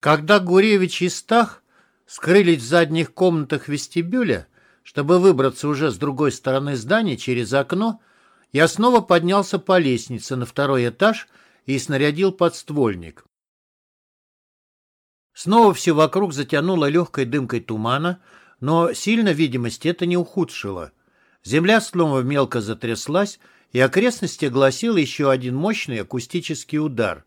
Когда Гуревич и Стах скрылись в задних комнатах вестибюля, чтобы выбраться уже с другой стороны здания через окно, я снова поднялся по лестнице на второй этаж и снарядил подствольник. Снова все вокруг затянуло легкой дымкой тумана, но сильно видимость это не ухудшило. Земля снова мелко затряслась, и окрестности огласил еще один мощный акустический удар.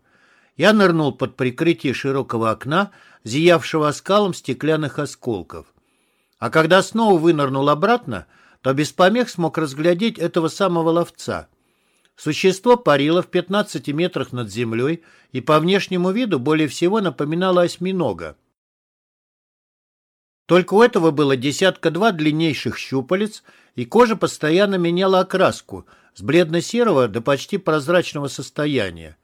Я нырнул под прикрытие широкого окна, зиявшего оскалом стеклянных осколков. А когда снова вынырнул обратно, то без помех смог разглядеть этого самого ловца. Существо парило в 15 метрах над землей и по внешнему виду более всего напоминало осьминога. Только у этого было десятка-два длиннейших щупалец, и кожа постоянно меняла окраску с бледно-серого до почти прозрачного состояния.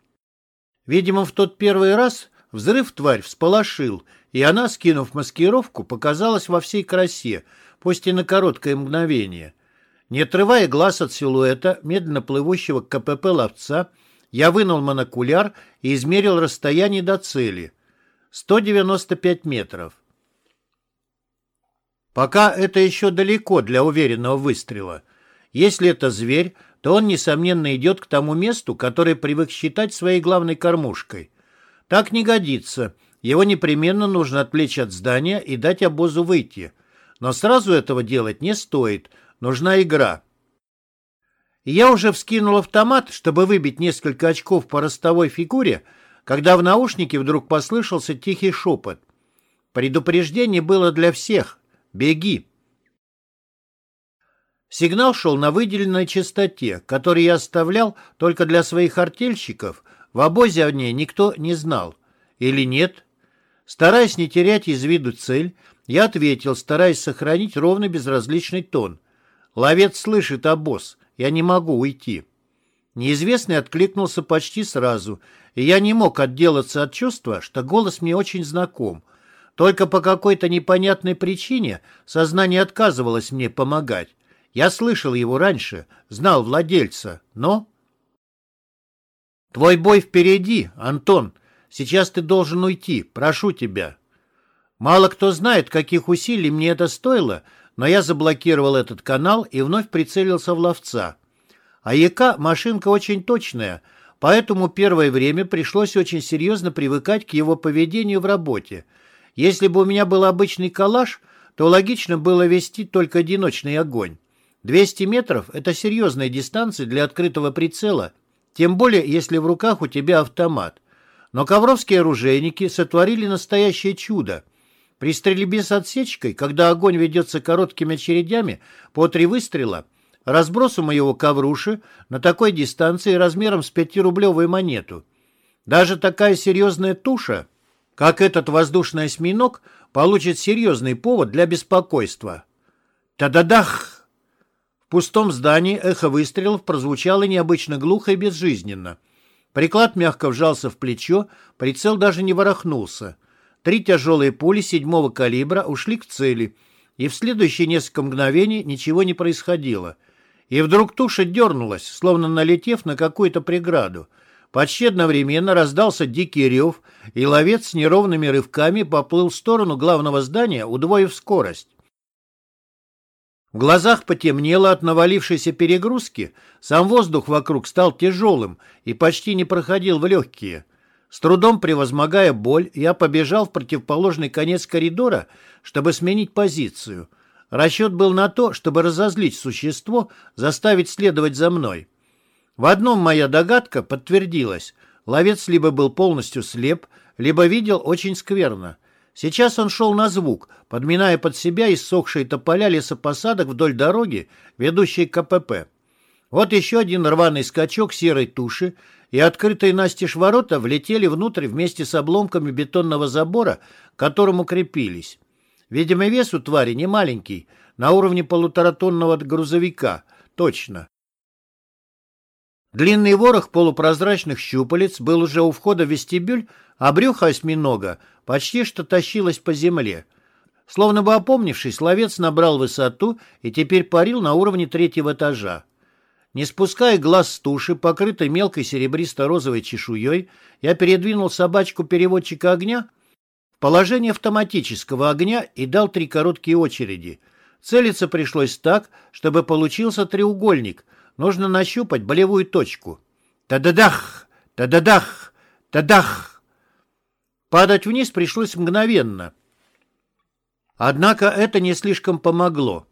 Видимо, в тот первый раз взрыв тварь всполошил, и она, скинув маскировку, показалась во всей красе, пусть и на короткое мгновение. Не отрывая глаз от силуэта, медленно плывущего к КПП ловца, я вынул монокуляр и измерил расстояние до цели. 195 метров. Пока это еще далеко для уверенного выстрела. Если это зверь, то он, несомненно, идет к тому месту, которое привык считать своей главной кормушкой. Так не годится. Его непременно нужно отвлечь от здания и дать обозу выйти. Но сразу этого делать не стоит. Нужна игра. Я уже вскинул автомат, чтобы выбить несколько очков по ростовой фигуре, когда в наушнике вдруг послышался тихий шепот. Предупреждение было для всех. Беги. Сигнал шел на выделенной частоте, который я оставлял только для своих артельщиков. В обозе о ней никто не знал. Или нет? Стараясь не терять из виду цель, я ответил, стараясь сохранить ровно безразличный тон. «Ловец слышит обоз. Я не могу уйти». Неизвестный откликнулся почти сразу, и я не мог отделаться от чувства, что голос мне очень знаком. Только по какой-то непонятной причине сознание отказывалось мне помогать. Я слышал его раньше, знал владельца, но... «Твой бой впереди, Антон. Сейчас ты должен уйти. Прошу тебя». Мало кто знает, каких усилий мне это стоило, но я заблокировал этот канал и вновь прицелился в ловца. А ЯК машинка очень точная, поэтому первое время пришлось очень серьезно привыкать к его поведению в работе. Если бы у меня был обычный калаш, то логично было вести только одиночный огонь. 200 метров – это серьезная дистанция для открытого прицела, тем более, если в руках у тебя автомат. Но ковровские оружейники сотворили настоящее чудо. При стрельбе с отсечкой, когда огонь ведется короткими очередями по три выстрела, разбросу моего ковруши на такой дистанции размером с пятирублевую монету. Даже такая серьезная туша, как этот воздушный осьминог, получит серьезный повод для беспокойства. Та-да-дах! Пустом здании эхо выстрелов прозвучало необычно глухо и безжизненно. Приклад мягко вжался в плечо, прицел даже не ворохнулся. Три тяжелые пули седьмого калибра ушли к цели, и в следующие несколько мгновений ничего не происходило. И вдруг туша дернулась, словно налетев на какую-то преграду. Почти одновременно раздался дикий рев, и ловец с неровными рывками поплыл в сторону главного здания, удвоив скорость. В глазах потемнело от навалившейся перегрузки, сам воздух вокруг стал тяжелым и почти не проходил в легкие. С трудом превозмогая боль, я побежал в противоположный конец коридора, чтобы сменить позицию. Расчет был на то, чтобы разозлить существо, заставить следовать за мной. В одном моя догадка подтвердилась. Ловец либо был полностью слеп, либо видел очень скверно. Сейчас он шел на звук, подминая под себя иссохшие тополя лесопосадок вдоль дороги, ведущей к КПП. Вот еще один рваный скачок серой туши, и открытые настежь ворота влетели внутрь вместе с обломками бетонного забора, к которому крепились. Видимо, вес у твари не маленький, на уровне полуторатонного грузовика, точно. Длинный ворох полупрозрачных щупалец был уже у входа в вестибюль, а брюхо осьминога почти что тащилось по земле. Словно бы опомнившись, ловец набрал высоту и теперь парил на уровне третьего этажа. Не спуская глаз с туши, покрытой мелкой серебристо-розовой чешуей, я передвинул собачку переводчика огня положение автоматического огня и дал три короткие очереди. Целиться пришлось так, чтобы получился треугольник. Нужно нащупать болевую точку. Та-да-дах! Та-да-дах! Та-дах! Падать вниз пришлось мгновенно. Однако это не слишком помогло.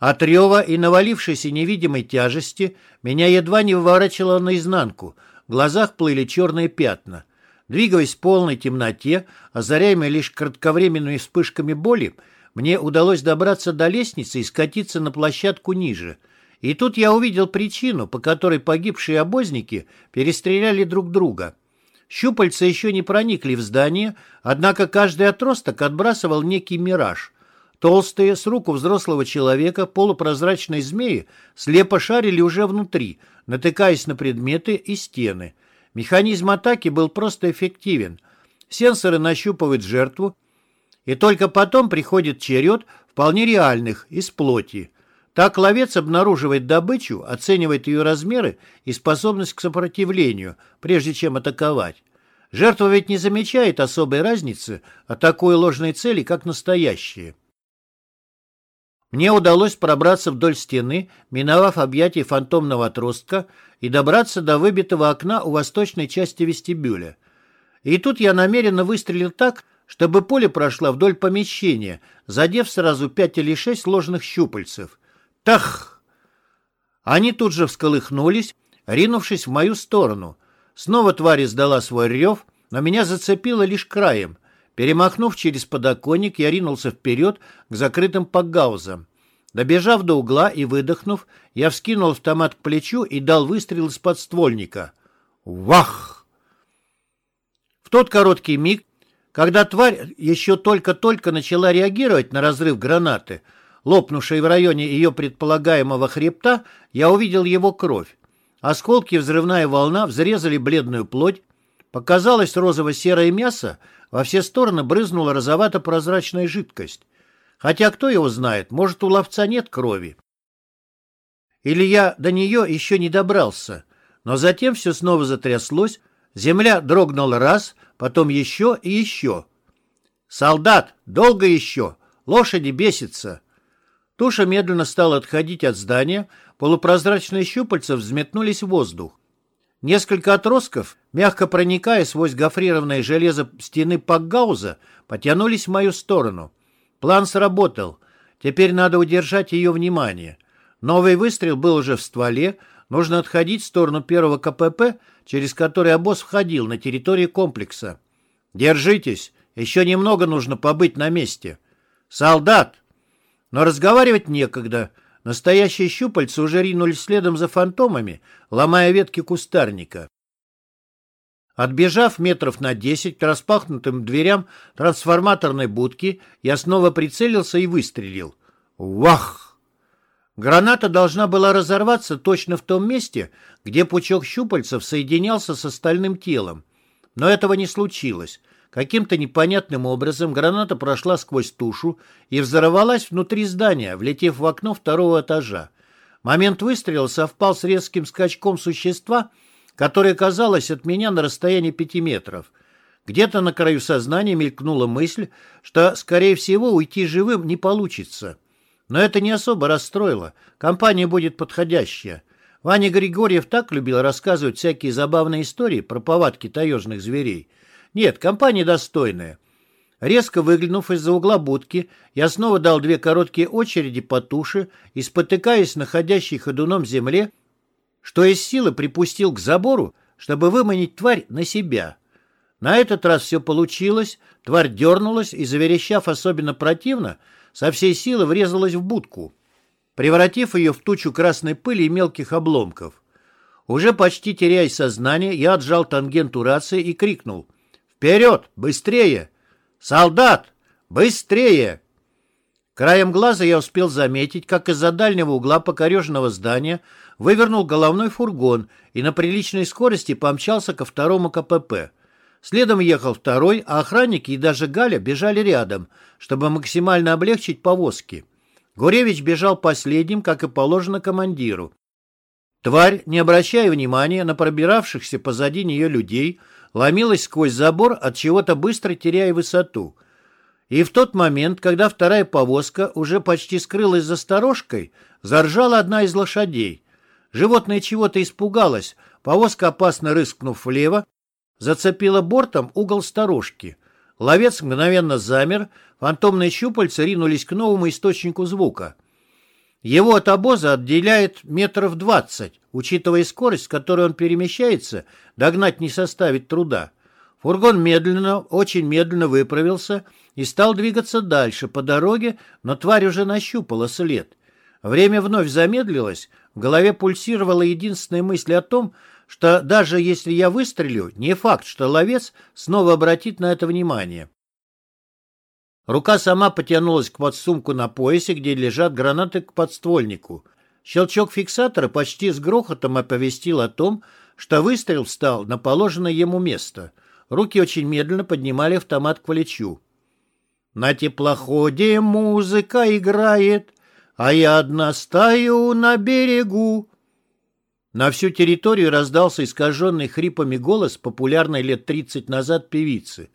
От рева и навалившейся невидимой тяжести меня едва не выворачивало наизнанку. В глазах плыли черные пятна. Двигаясь в полной темноте, озаряемой лишь кратковременными вспышками боли, мне удалось добраться до лестницы и скатиться на площадку ниже. И тут я увидел причину, по которой погибшие обозники перестреляли друг друга. Щупальца еще не проникли в здание, однако каждый отросток отбрасывал некий мираж. Толстые, с руку взрослого человека, полупрозрачные змеи слепо шарили уже внутри, натыкаясь на предметы и стены. Механизм атаки был просто эффективен. Сенсоры нащупывают жертву, и только потом приходит черед вполне реальных, из плоти. Так ловец обнаруживает добычу, оценивает ее размеры и способность к сопротивлению, прежде чем атаковать. Жертва ведь не замечает особой разницы от такой ложной цели, как настоящие. Мне удалось пробраться вдоль стены, миновав объятие фантомного отростка и добраться до выбитого окна у восточной части вестибюля. И тут я намеренно выстрелил так, чтобы поле прошло вдоль помещения, задев сразу пять или шесть ложных щупальцев. Тах! Они тут же всколыхнулись, ринувшись в мою сторону. Снова тварь издала свой рев, но меня зацепило лишь краем. Перемахнув через подоконник, я ринулся вперед к закрытым пакгаузам. Добежав до угла и выдохнув, я вскинул автомат к плечу и дал выстрел из подствольника. Вах! В тот короткий миг, когда тварь еще только-только начала реагировать на разрыв гранаты, лопнувшей в районе ее предполагаемого хребта, я увидел его кровь. Осколки взрывная волна взрезали бледную плоть, показалось розово-серое мясо, во все стороны брызнула розовато-прозрачная жидкость. Хотя кто его знает, может, у ловца нет крови. Или я до нее еще не добрался. Но затем все снова затряслось, земля дрогнула раз, потом еще и еще. «Солдат, долго еще! Лошади бесятся!» Туша медленно стала отходить от здания, полупрозрачные щупальца взметнулись в воздух. Несколько отростков, мягко проникая сквозь гофрированное железо стены Пакгауза, потянулись в мою сторону. План сработал. Теперь надо удержать ее внимание. Новый выстрел был уже в стволе. Нужно отходить в сторону первого КПП, через который обоз входил на территорию комплекса. «Держитесь! Еще немного нужно побыть на месте!» «Солдат!» Но разговаривать некогда. Настоящие щупальца уже ринулись следом за фантомами, ломая ветки кустарника. Отбежав метров на десять к распахнутым дверям трансформаторной будки, я снова прицелился и выстрелил. Вах! Граната должна была разорваться точно в том месте, где пучок щупальцев соединялся с остальным телом. Но этого не случилось. Каким-то непонятным образом граната прошла сквозь тушу и взорвалась внутри здания, влетев в окно второго этажа. Момент выстрела совпал с резким скачком существа, которое казалось от меня на расстоянии пяти метров. Где-то на краю сознания мелькнула мысль, что, скорее всего, уйти живым не получится. Но это не особо расстроило. Компания будет подходящая. Ваня Григорьев так любил рассказывать всякие забавные истории про повадки таежных зверей – нет, компания достойная. Резко выглянув из-за угла будки, я снова дал две короткие очереди по туше и, спотыкаясь находящей ходуном земле, что из силы припустил к забору, чтобы выманить тварь на себя. На этот раз все получилось, тварь дернулась и, заверещав особенно противно, со всей силы врезалась в будку, превратив ее в тучу красной пыли и мелких обломков. Уже почти теряя сознание, я отжал тангенту рации и крикнул — Вперед! Быстрее! Солдат! Быстрее! Краем глаза я успел заметить, как из-за дальнего угла покореженного здания вывернул головной фургон и на приличной скорости помчался ко второму КПП. Следом ехал второй, а охранники и даже Галя бежали рядом, чтобы максимально облегчить повозки. Гуревич бежал последним, как и положено командиру. Тварь, не обращая внимания на пробиравшихся позади нее людей, ломилась сквозь забор, от чего-то быстро теряя высоту. И в тот момент, когда вторая повозка уже почти скрылась за сторожкой, заржала одна из лошадей. Животное чего-то испугалось, повозка, опасно рыскнув влево, зацепила бортом угол сторожки. Ловец мгновенно замер, фантомные щупальца ринулись к новому источнику звука. Его от обоза отделяет метров двадцать. Учитывая скорость, с которой он перемещается, догнать не составит труда. Фургон медленно, очень медленно выправился и стал двигаться дальше по дороге, но тварь уже нащупала след. Время вновь замедлилось, в голове пульсировала единственная мысль о том, что даже если я выстрелю, не факт, что ловец снова обратит на это внимание. Рука сама потянулась к подсумку на поясе, где лежат гранаты к подствольнику. Щелчок фиксатора почти с грохотом оповестил о том, что выстрел встал на положенное ему место. Руки очень медленно поднимали автомат к плечу. «На теплоходе музыка играет, а я одна стою на берегу». На всю территорию раздался искаженный хрипами голос популярной лет 30 назад певицы.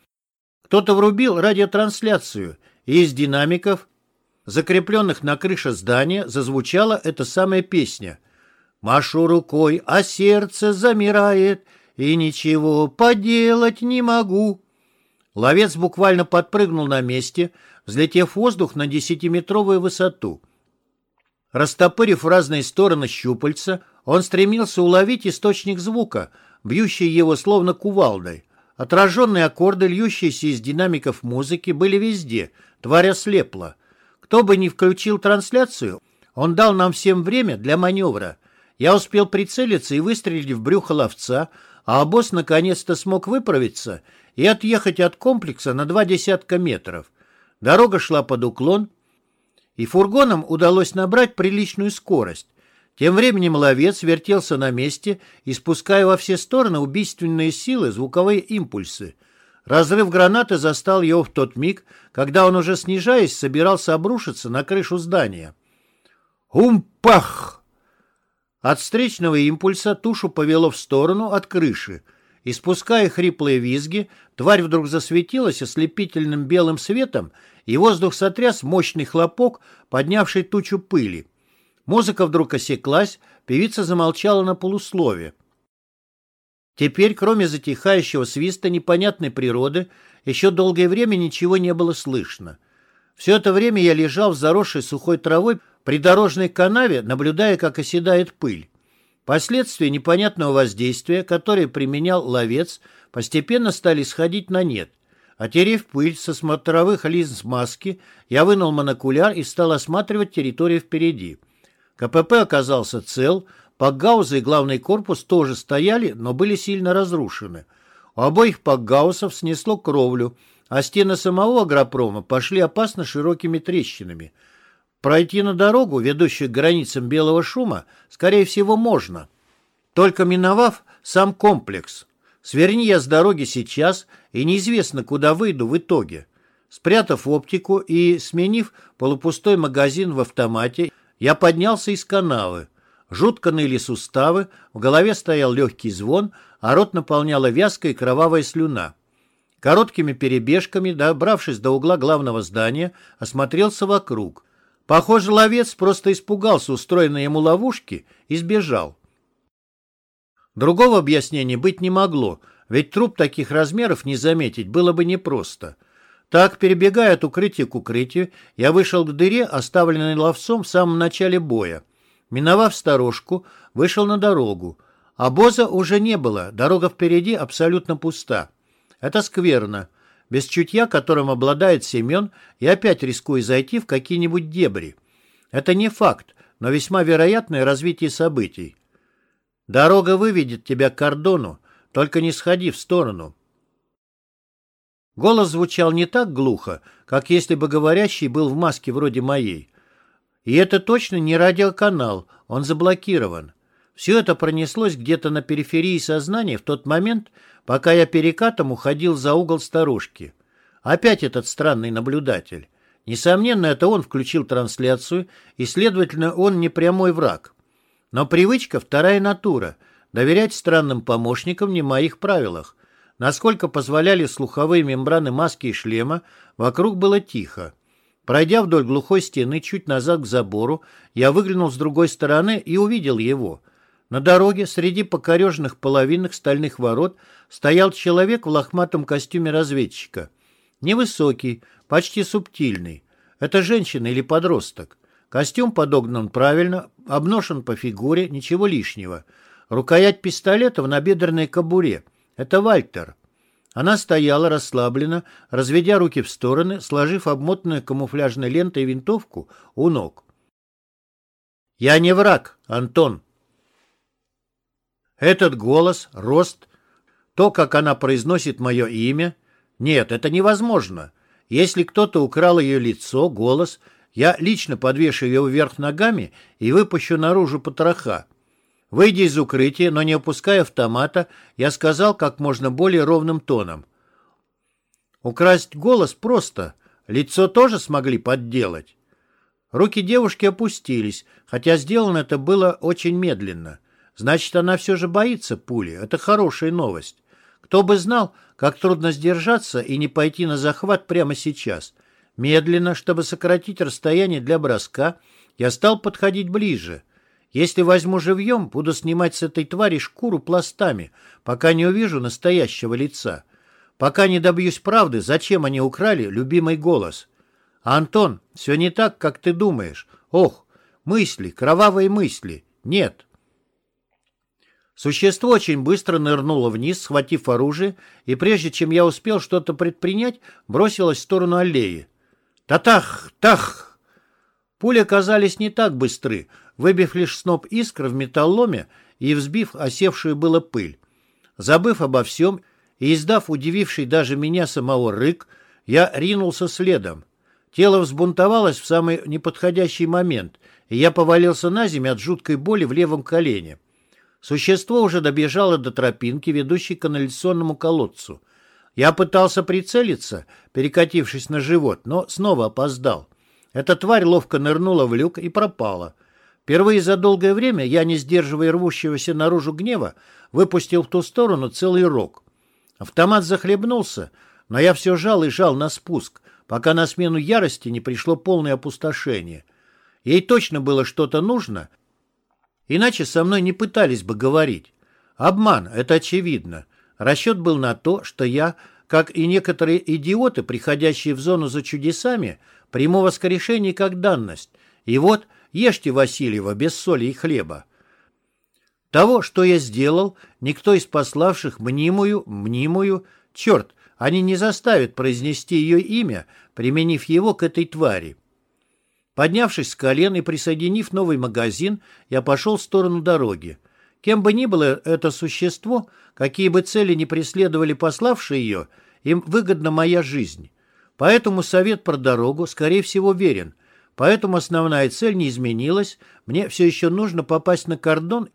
Кто-то врубил радиотрансляцию, и из динамиков, закрепленных на крыше здания, зазвучала эта самая песня. «Машу рукой, а сердце замирает, и ничего поделать не могу». Ловец буквально подпрыгнул на месте, взлетев в воздух на десятиметровую высоту. Растопырив в разные стороны щупальца, он стремился уловить источник звука, бьющий его словно кувалдой. Отраженные аккорды, льющиеся из динамиков музыки, были везде, тварь ослепла. Кто бы ни включил трансляцию, он дал нам всем время для маневра. Я успел прицелиться и выстрелить в брюхо ловца, а босс наконец-то смог выправиться и отъехать от комплекса на два десятка метров. Дорога шла под уклон, и фургонам удалось набрать приличную скорость. Тем временем ловец вертелся на месте, испуская во все стороны убийственные силы, звуковые импульсы. Разрыв гранаты застал его в тот миг, когда он, уже снижаясь, собирался обрушиться на крышу здания. «Умпах!» От встречного импульса тушу повело в сторону от крыши. Испуская хриплые визги, тварь вдруг засветилась ослепительным белым светом, и воздух сотряс мощный хлопок, поднявший тучу пыли. Музыка вдруг осеклась, певица замолчала на полуслове. Теперь, кроме затихающего свиста непонятной природы, еще долгое время ничего не было слышно. Все это время я лежал в заросшей сухой травой при дорожной канаве, наблюдая, как оседает пыль. Последствия непонятного воздействия, которое применял ловец, постепенно стали сходить на нет. Отерев пыль со смотровых линз маски, я вынул монокуляр и стал осматривать территорию впереди. КПП оказался цел, пакгаузы и главный корпус тоже стояли, но были сильно разрушены. У обоих пакгаусов снесло кровлю, а стены самого агропрома пошли опасно широкими трещинами. Пройти на дорогу, ведущую к границам белого шума, скорее всего, можно, только миновав сам комплекс. Сверни я с дороги сейчас, и неизвестно, куда выйду в итоге. Спрятав оптику и сменив полупустой магазин в автомате, я поднялся из канавы. Жутко ныли суставы, в голове стоял легкий звон, а рот наполняла вязкая кровавая слюна. Короткими перебежками, добравшись до угла главного здания, осмотрелся вокруг. Похоже, ловец просто испугался устроенной ему ловушки и сбежал. Другого объяснения быть не могло, ведь труп таких размеров не заметить было бы непросто. Так, перебегая от укрытия к укрытию, я вышел к дыре, оставленной ловцом в самом начале боя. Миновав сторожку, вышел на дорогу. Обоза уже не было, дорога впереди абсолютно пуста. Это скверно. Без чутья, которым обладает Семен, я опять рискую зайти в какие-нибудь дебри. Это не факт, но весьма вероятное развитие событий. Дорога выведет тебя к кордону, только не сходи в сторону. Голос звучал не так глухо, как если бы говорящий был в маске вроде моей. И это точно не радиоканал, он заблокирован. Все это пронеслось где-то на периферии сознания в тот момент, пока я перекатом уходил за угол сторожки. Опять этот странный наблюдатель. Несомненно, это он включил трансляцию, и, следовательно, он не прямой враг. Но привычка – вторая натура. Доверять странным помощникам не в моих правилах. Насколько позволяли слуховые мембраны маски и шлема, вокруг было тихо. Пройдя вдоль глухой стены чуть назад к забору, я выглянул с другой стороны и увидел его. На дороге среди покореженных половинок стальных ворот стоял человек в лохматом костюме разведчика. Невысокий, почти субтильный. Это женщина или подросток. Костюм подогнан правильно, обношен по фигуре, ничего лишнего. Рукоять пистолета в набедренной кобуре. Это Вальтер. Она стояла расслабленно, разведя руки в стороны, сложив обмотанную камуфляжной лентой винтовку у ног. «Я не враг, Антон!» Этот голос, рост, то, как она произносит мое имя... Нет, это невозможно. Если кто-то украл ее лицо, голос, я лично подвешу ее вверх ногами и выпущу наружу потроха. Выйдя из укрытия, но не опуская автомата, я сказал как можно более ровным тоном. Украсть голос просто. Лицо тоже смогли подделать. Руки девушки опустились, хотя сделано это было очень медленно. Значит, она все же боится пули. Это хорошая новость. Кто бы знал, как трудно сдержаться и не пойти на захват прямо сейчас. Медленно, чтобы сократить расстояние для броска, я стал подходить ближе. Если возьму живьем, буду снимать с этой твари шкуру пластами, пока не увижу настоящего лица. Пока не добьюсь правды, зачем они украли любимый голос. Антон, все не так, как ты думаешь. Ох, мысли, кровавые мысли. Нет. Существо очень быстро нырнуло вниз, схватив оружие, и прежде чем я успел что-то предпринять, бросилось в сторону аллеи. «Татах! Тах!» Пули оказались не так быстры, выбив лишь сноп искр в металломе и взбив осевшую было пыль. Забыв обо всем и издав удививший даже меня самого рык, я ринулся следом. Тело взбунтовалось в самый неподходящий момент, и я повалился на землю от жуткой боли в левом колене. Существо уже добежало до тропинки, ведущей к канализационному колодцу. Я пытался прицелиться, перекатившись на живот, но снова опоздал. Эта тварь ловко нырнула в люк и пропала. Впервые за долгое время я, не сдерживая рвущегося наружу гнева, выпустил в ту сторону целый рог. Автомат захлебнулся, но я все жал и жал на спуск, пока на смену ярости не пришло полное опустошение. Ей точно было что-то нужно — Иначе со мной не пытались бы говорить. Обман, это очевидно. Расчет был на то, что я, как и некоторые идиоты, приходящие в зону за чудесами, приму воскрешение как данность. И вот, ешьте Васильева без соли и хлеба. Того, что я сделал, никто из пославших мнимую, мнимую, черт, они не заставят произнести ее имя, применив его к этой твари. Поднявшись с колен и присоединив новый магазин, я пошел в сторону дороги. Кем бы ни было это существо, какие бы цели ни преследовали пославшие ее, им выгодна моя жизнь. Поэтому совет про дорогу, скорее всего, верен. Поэтому основная цель не изменилась. Мне все еще нужно попасть на кордон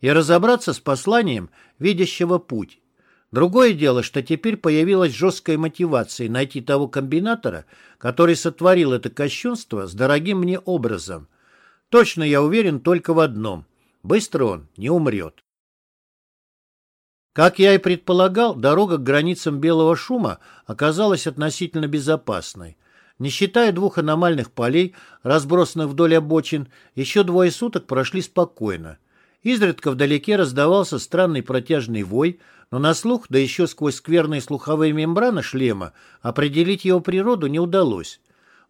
и разобраться с посланием, видящего путь. Другое дело, что теперь появилась жесткая мотивация найти того комбинатора, который сотворил это кощунство с дорогим мне образом. Точно я уверен только в одном. Быстро он не умрет. Как я и предполагал, дорога к границам белого шума оказалась относительно безопасной. Не считая двух аномальных полей, разбросанных вдоль обочин, еще двое суток прошли спокойно. Изредка вдалеке раздавался странный протяжный вой, но на слух, да еще сквозь скверные слуховые мембраны шлема, определить его природу не удалось.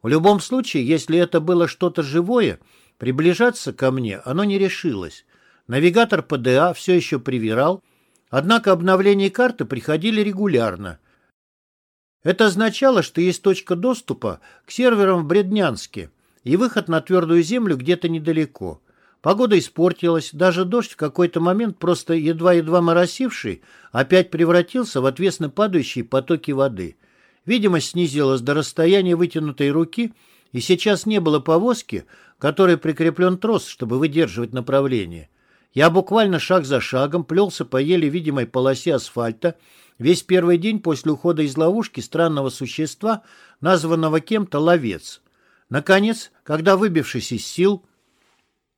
В любом случае, если это было что-то живое, приближаться ко мне оно не решилось. Навигатор ПДА все еще привирал, однако обновления карты приходили регулярно. Это означало, что есть точка доступа к серверам в Бреднянске и выход на твердую землю где-то недалеко. Погода испортилась, даже дождь в какой-то момент, просто едва-едва моросивший, опять превратился в отвесно падающие потоки воды. Видимость снизилась до расстояния вытянутой руки, и сейчас не было повозки, которой прикреплен трос, чтобы выдерживать направление. Я буквально шаг за шагом плелся по еле видимой полосе асфальта весь первый день после ухода из ловушки странного существа, названного кем-то ловец. Наконец, когда, выбившись из сил,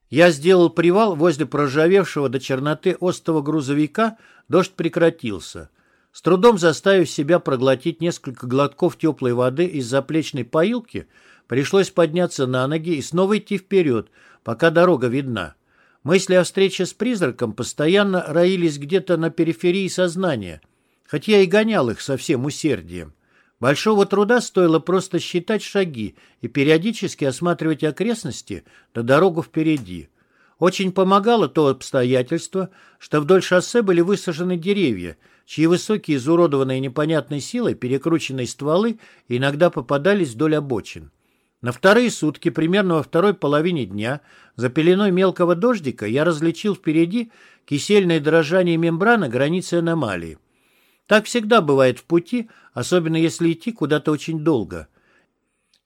я сделал привал возле проржавевшего до черноты остого грузовика, дождь прекратился. С трудом заставив себя проглотить несколько глотков теплой воды из заплечной поилки, пришлось подняться на ноги и снова идти вперед, пока дорога видна. Мысли о встрече с призраком постоянно роились где-то на периферии сознания, хоть я и гонял их со всем усердием. Большого труда стоило просто считать шаги и периодически осматривать окрестности на дорогу впереди. Очень помогало то обстоятельство, что вдоль шоссе были высажены деревья, чьи высокие изуродованные непонятной силой перекрученные стволы иногда попадались вдоль обочин. На вторые сутки, примерно во второй половине дня, за пеленой мелкого дождика я различил впереди кисельное дрожание мембраны границы аномалии. Так всегда бывает в пути, особенно если идти куда-то очень долго.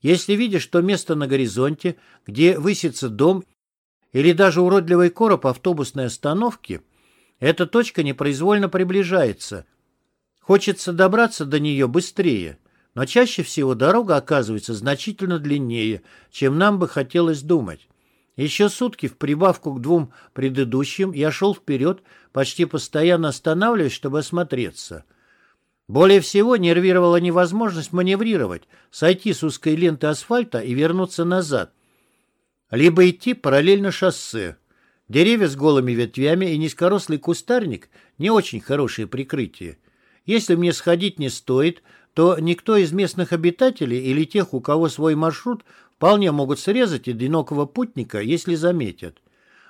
Если видишь то место на горизонте, где высится дом или даже уродливый короб автобусной остановки, эта точка непроизвольно приближается. Хочется добраться до нее быстрее – но чаще всего дорога оказывается значительно длиннее, чем нам бы хотелось думать. Еще сутки в прибавку к двум предыдущим я шел вперед, почти постоянно останавливаясь, чтобы осмотреться. Более всего нервировала невозможность маневрировать, сойти с узкой ленты асфальта и вернуться назад. Либо идти параллельно шоссе. Деревья с голыми ветвями и низкорослый кустарник – не очень хорошее прикрытие. Если мне сходить не стоит – то никто из местных обитателей или тех, у кого свой маршрут, вполне могут срезать одинокого путника, если заметят.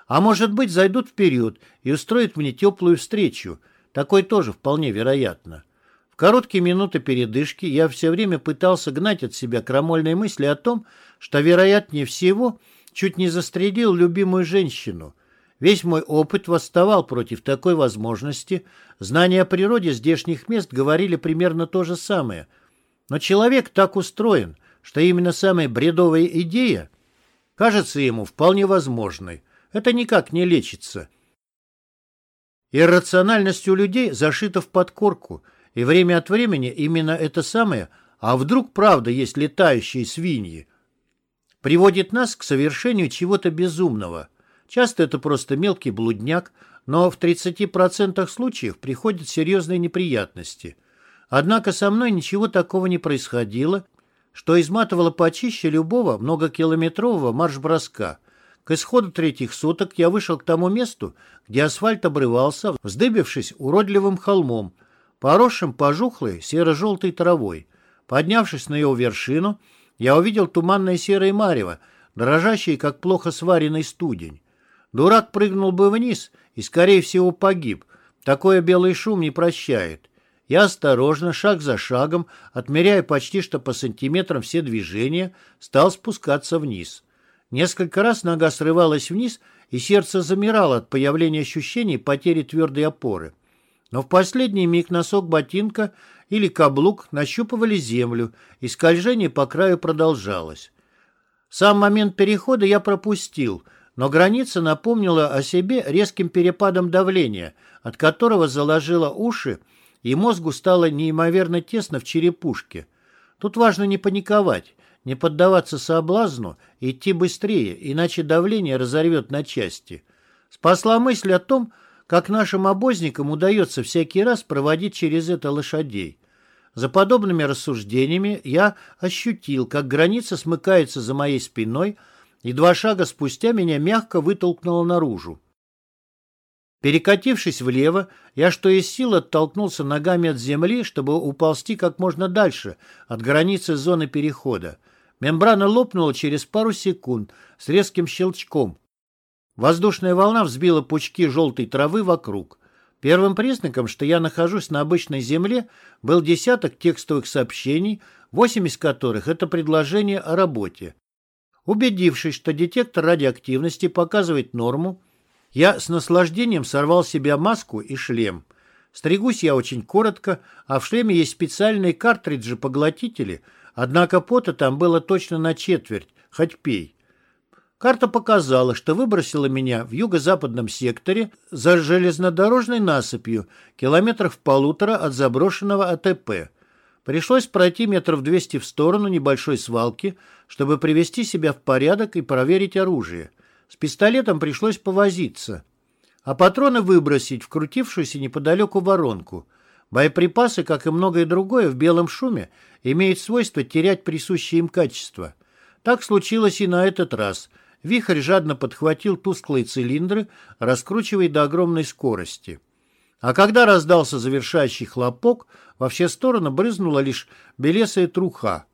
А может быть, зайдут вперед и устроят мне теплую встречу. Такое тоже вполне вероятно. В короткие минуты передышки я все время пытался гнать от себя крамольные мысли о том, что, вероятнее всего, чуть не застрелил любимую женщину – Весь мой опыт восставал против такой возможности. Знания о природе здешних мест говорили примерно то же самое. Но человек так устроен, что именно самая бредовая идея кажется ему вполне возможной. Это никак не лечится. Иррациональность у людей зашита в подкорку, и время от времени именно это самое, а вдруг правда есть летающие свиньи, приводит нас к совершению чего-то безумного – Часто это просто мелкий блудняк, но в 30% случаев приходят серьезные неприятности. Однако со мной ничего такого не происходило, что изматывало почище любого многокилометрового марш-броска. К исходу третьих суток я вышел к тому месту, где асфальт обрывался, вздыбившись уродливым холмом, поросшим пожухлой серо-желтой травой. Поднявшись на его вершину, я увидел туманное серое марево, дрожащее, как плохо сваренный студень. Дурак прыгнул бы вниз и, скорее всего, погиб. Такое белый шум не прощает. Я осторожно, шаг за шагом, отмеряя почти что по сантиметрам все движения, стал спускаться вниз. Несколько раз нога срывалась вниз, и сердце замирало от появления ощущений потери твердой опоры. Но в последний миг носок ботинка или каблук нащупывали землю, и скольжение по краю продолжалось. Сам момент перехода я пропустил — но граница напомнила о себе резким перепадом давления, от которого заложило уши, и мозгу стало неимоверно тесно в черепушке. Тут важно не паниковать, не поддаваться соблазну и идти быстрее, иначе давление разорвет на части. Спасла мысль о том, как нашим обозникам удается всякий раз проводить через это лошадей. За подобными рассуждениями я ощутил, как граница смыкается за моей спиной, и два шага спустя меня мягко вытолкнуло наружу. Перекатившись влево, я что из сил оттолкнулся ногами от земли, чтобы уползти как можно дальше от границы зоны перехода. Мембрана лопнула через пару секунд с резким щелчком. Воздушная волна взбила пучки желтой травы вокруг. Первым признаком, что я нахожусь на обычной земле, был десяток текстовых сообщений, восемь из которых — это предложение о работе. Убедившись, что детектор радиоактивности показывает норму, я с наслаждением сорвал с себя маску и шлем. Стригусь я очень коротко, а в шлеме есть специальные картриджи-поглотители, однако пота там было точно на четверть, хоть пей. Карта показала, что выбросила меня в юго-западном секторе за железнодорожной насыпью, километров полутора от заброшенного АТП. Пришлось пройти метров двести в сторону небольшой свалки, чтобы привести себя в порядок и проверить оружие. С пистолетом пришлось повозиться, а патроны выбросить в крутившуюся неподалеку воронку. Боеприпасы, как и многое другое в белом шуме, имеют свойство терять присущие им качества. Так случилось и на этот раз. Вихрь жадно подхватил тусклые цилиндры, раскручивая до огромной скорости. А когда раздался завершающий хлопок, во все стороны брызнула лишь белесая труха.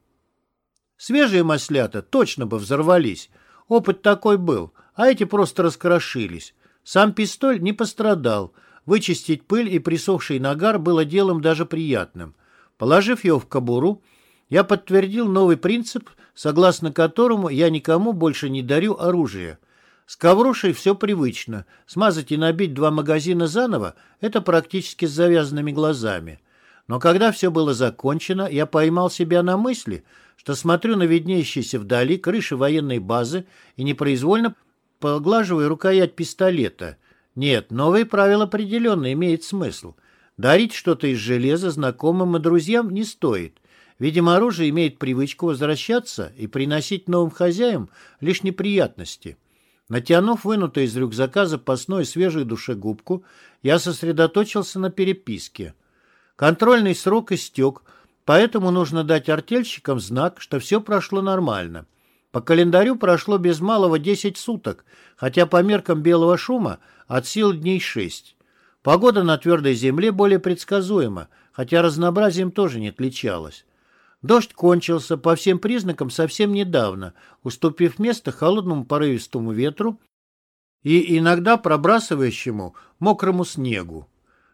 Свежие маслята точно бы взорвались. Опыт такой был, а эти просто раскрошились. Сам пистоль не пострадал. Вычистить пыль и присохший нагар было делом даже приятным. Положив его в кобуру, я подтвердил новый принцип, согласно которому я никому больше не дарю оружие. С коврушей все привычно. Смазать и набить два магазина заново – это практически с завязанными глазами. Но когда все было закончено, я поймал себя на мысли, что смотрю на виднеющиеся вдали крыши военной базы и непроизвольно поглаживаю рукоять пистолета. Нет, новые правила определенно имеют смысл. Дарить что-то из железа знакомым и друзьям не стоит. Видимо, оружие имеет привычку возвращаться и приносить новым хозяям лишь неприятности. Натянув вынутую из рюкзака запасную свежую душегубку, я сосредоточился на переписке. Контрольный срок истек, поэтому нужно дать артельщикам знак, что все прошло нормально. По календарю прошло без малого 10 суток, хотя по меркам белого шума от сил дней 6. Погода на твердой земле более предсказуема, хотя разнообразием тоже не отличалась. Дождь кончился по всем признакам совсем недавно, уступив место холодному порывистому ветру и иногда пробрасывающему мокрому снегу.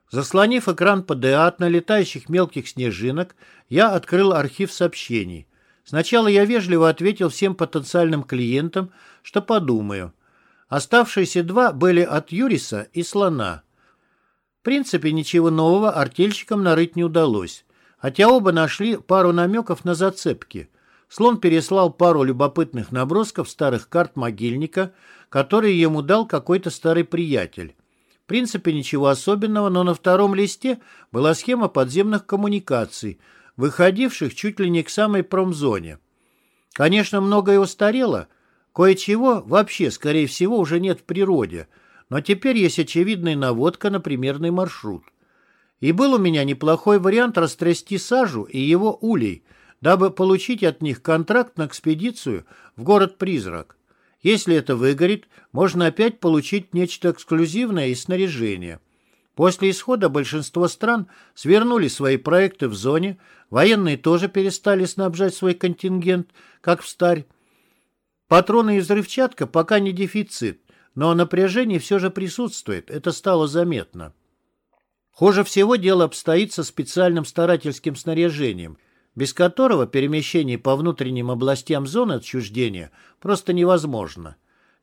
Заслонив экран ПДА от налетающих мелких снежинок, я открыл архив сообщений. Сначала я вежливо ответил всем потенциальным клиентам, что подумаю. Оставшиеся два были от Юриса и Слона. В принципе, ничего нового артельщикам нарыть не удалось хотя оба нашли пару намеков на зацепки. Слон переслал пару любопытных набросков старых карт могильника, которые ему дал какой-то старый приятель. В принципе, ничего особенного, но на втором листе была схема подземных коммуникаций, выходивших чуть ли не к самой промзоне. Конечно, многое устарело, кое-чего вообще, скорее всего, уже нет в природе, но теперь есть очевидная наводка на примерный маршрут. И был у меня неплохой вариант растрясти сажу и его улей, дабы получить от них контракт на экспедицию в город-призрак. Если это выгорит, можно опять получить нечто эксклюзивное из снаряжения. После исхода большинство стран свернули свои проекты в зоне, военные тоже перестали снабжать свой контингент, как в старь. Патроны и взрывчатка пока не дефицит, но напряжение все же присутствует, это стало заметно. Хуже всего дело обстоит со специальным старательским снаряжением, без которого перемещение по внутренним областям зоны отчуждения просто невозможно.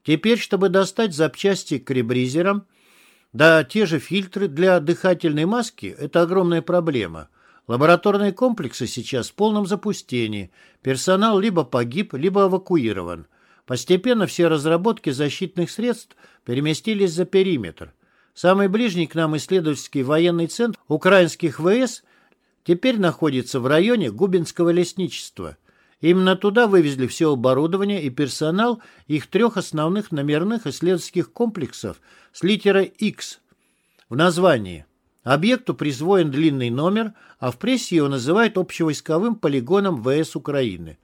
Теперь, чтобы достать запчасти к ребризерам, да те же фильтры для дыхательной маски – это огромная проблема. Лабораторные комплексы сейчас в полном запустении, персонал либо погиб, либо эвакуирован. Постепенно все разработки защитных средств переместились за периметр. Самый ближний к нам исследовательский военный центр украинских ВС теперь находится в районе Губинского лесничества. Именно туда вывезли все оборудование и персонал их трех основных номерных исследовательских комплексов с литерой X в названии. Объекту присвоен длинный номер, а в прессе его называют общевойсковым полигоном ВС Украины.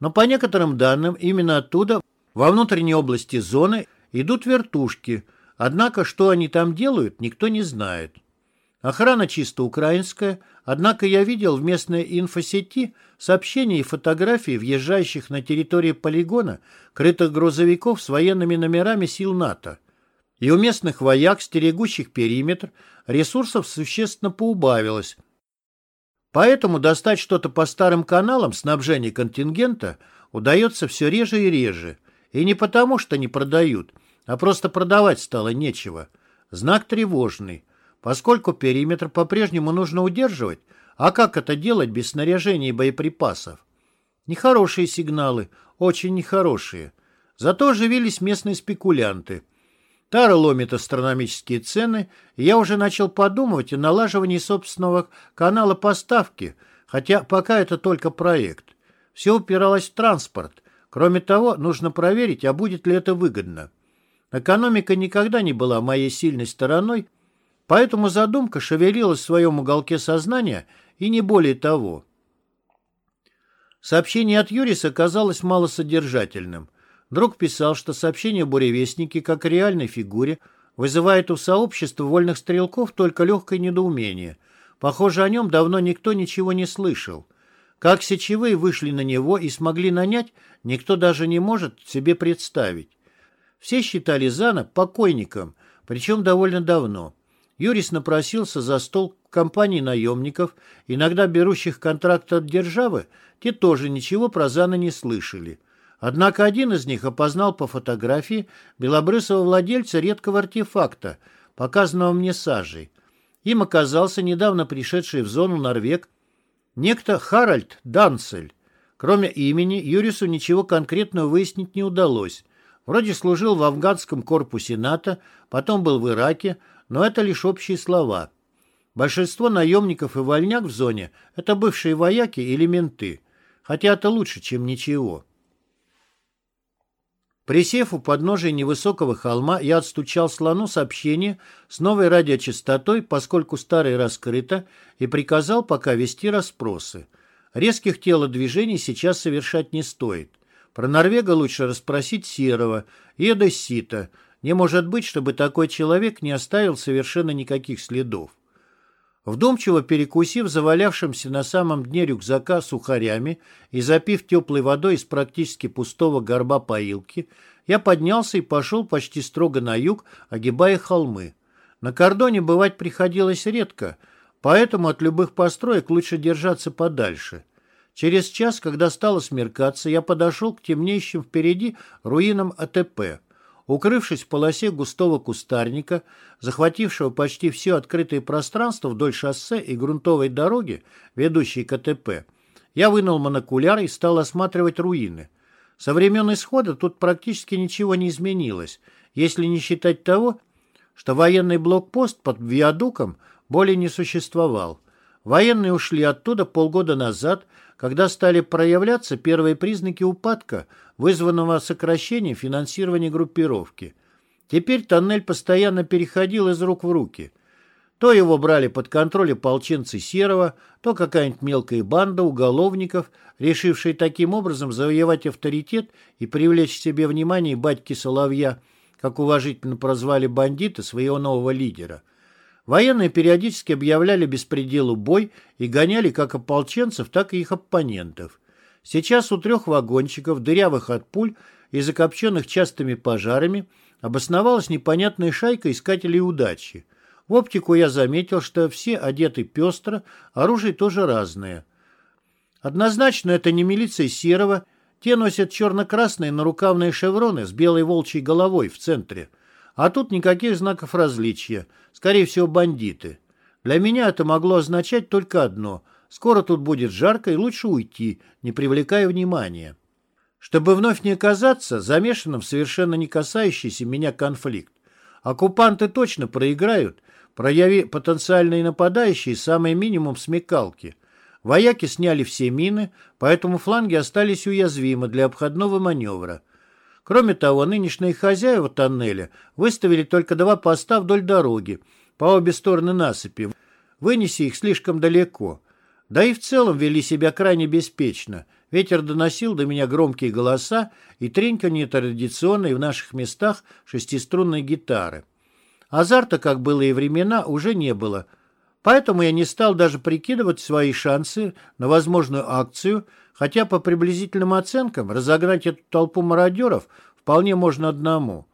Но по некоторым данным, именно оттуда, во внутренней области зоны, идут вертушки – Однако, что они там делают, никто не знает. Охрана чисто украинская, однако я видел в местной инфосети сообщения и фотографии въезжающих на территорию полигона крытых грузовиков с военными номерами сил НАТО. И у местных вояк, стерегущих периметр, ресурсов существенно поубавилось. Поэтому достать что-то по старым каналам снабжения контингента удается все реже и реже. И не потому, что не продают – а просто продавать стало нечего. Знак тревожный. Поскольку периметр по-прежнему нужно удерживать, а как это делать без снаряжения и боеприпасов? Нехорошие сигналы, очень нехорошие. Зато оживились местные спекулянты. Тара ломит астрономические цены, и я уже начал подумывать о налаживании собственного канала поставки, хотя пока это только проект. Все упиралось в транспорт. Кроме того, нужно проверить, а будет ли это выгодно. Экономика никогда не была моей сильной стороной, Поэтому задумка шевелилась в своем уголке сознания и не более того. Сообщение от Юриса казалось малосодержательным. Друг писал, что сообщение буревестники как реальной фигуре вызывает у сообщества вольных стрелков только легкое недоумение. Похоже, о нем давно никто ничего не слышал. Как сечевые вышли на него и смогли нанять, никто даже не может себе представить. Все считали Зана покойником, причем довольно давно. Юрис напросился за стол компаний наемников, иногда берущих контракт от державы, те тоже ничего про Зана не слышали. Однако один из них опознал по фотографии белобрысого владельца редкого артефакта, показанного мне сажей. Им оказался недавно пришедший в зону Норвег некто Харальд Данцель. Кроме имени, Юрису ничего конкретного выяснить не удалось. Вроде служил в афганском корпусе НАТО, потом был в Ираке, но это лишь общие слова. Большинство наемников и вольняк в зоне – это бывшие вояки или менты. Хотя это лучше, чем ничего. Присев у подножия невысокого холма, я отстучал слону сообщение с новой радиочастотой, поскольку старое раскрыто, и приказал пока вести расспросы. Резких телодвижений сейчас совершать не стоит. Про Норвега лучше расспросить Серого и Эдессита. Не может быть, чтобы такой человек не оставил совершенно никаких следов. Вдумчиво перекусив завалявшимся на самом дне рюкзака сухарями и запив теплой водой из практически пустого горба поилки, я поднялся и пошел почти строго на юг, огибая холмы. На кордоне бывать приходилось редко, поэтому от любых построек лучше держаться подальше. Через час, когда стало смеркаться, я подошел к темнеющим впереди руинам АТП. Укрывшись в полосе густого кустарника, захватившего почти все открытое пространство вдоль шоссе и грунтовой дороги, ведущей к АТП, я вынул монокуляр и стал осматривать руины. Со времен исхода тут практически ничего не изменилось, если не считать того, что военный блокпост под виадуком более не существовал. Военные ушли оттуда полгода назад, когда стали проявляться первые признаки упадка, вызванного сокращением финансирования группировки. Теперь тоннель постоянно переходил из рук в руки. То его брали под контроль ополченцы Серова, то какая-нибудь мелкая банда уголовников, решившая таким образом завоевать авторитет и привлечь к себе внимание батьки Соловья, как уважительно прозвали бандиты своего нового лидера – Военные периодически объявляли беспределу бой и гоняли как ополченцев, так и их оппонентов. Сейчас у трех вагончиков, дырявых от пуль и закопченных частыми пожарами, обосновалась непонятная шайка искателей удачи. В оптику я заметил, что все одеты пестро, оружие тоже разное. Однозначно это не милиция Серова, те носят черно-красные нарукавные шевроны с белой волчьей головой в центре – а тут никаких знаков различия. Скорее всего, бандиты. Для меня это могло означать только одно. Скоро тут будет жарко и лучше уйти, не привлекая внимания. Чтобы вновь не оказаться замешанным в совершенно не касающийся меня конфликт. Оккупанты точно проиграют, прояви потенциальные нападающие самый минимум смекалки. Вояки сняли все мины, поэтому фланги остались уязвимы для обходного маневра. Кроме того, нынешние хозяева тоннеля выставили только два поста вдоль дороги, по обе стороны насыпи, вынеси их слишком далеко. Да и в целом вели себя крайне беспечно. Ветер доносил до меня громкие голоса и треньканье традиционной в наших местах шестиструнной гитары. Азарта, как было и времена, уже не было, поэтому я не стал даже прикидывать свои шансы на возможную акцию – Хотя по приблизительным оценкам разогнать эту толпу мародеров вполне можно одному.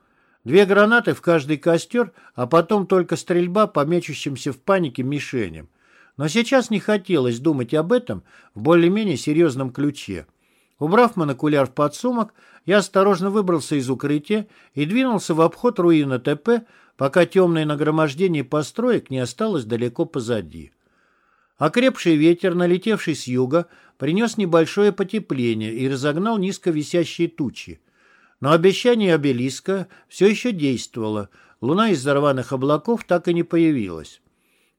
Две гранаты в каждый костер, а потом только стрельба по мечущимся в панике мишеням. Но сейчас не хотелось думать об этом в более-менее серьезном ключе. Убрав монокуляр в подсумок, я осторожно выбрался из укрытия и двинулся в обход руины ТП, пока темное нагромождение построек не осталось далеко позади. Окрепший ветер, налетевший с юга, принес небольшое потепление и разогнал низко висящие тучи. Но обещание обелиска все еще действовало, луна из зарваных облаков так и не появилась.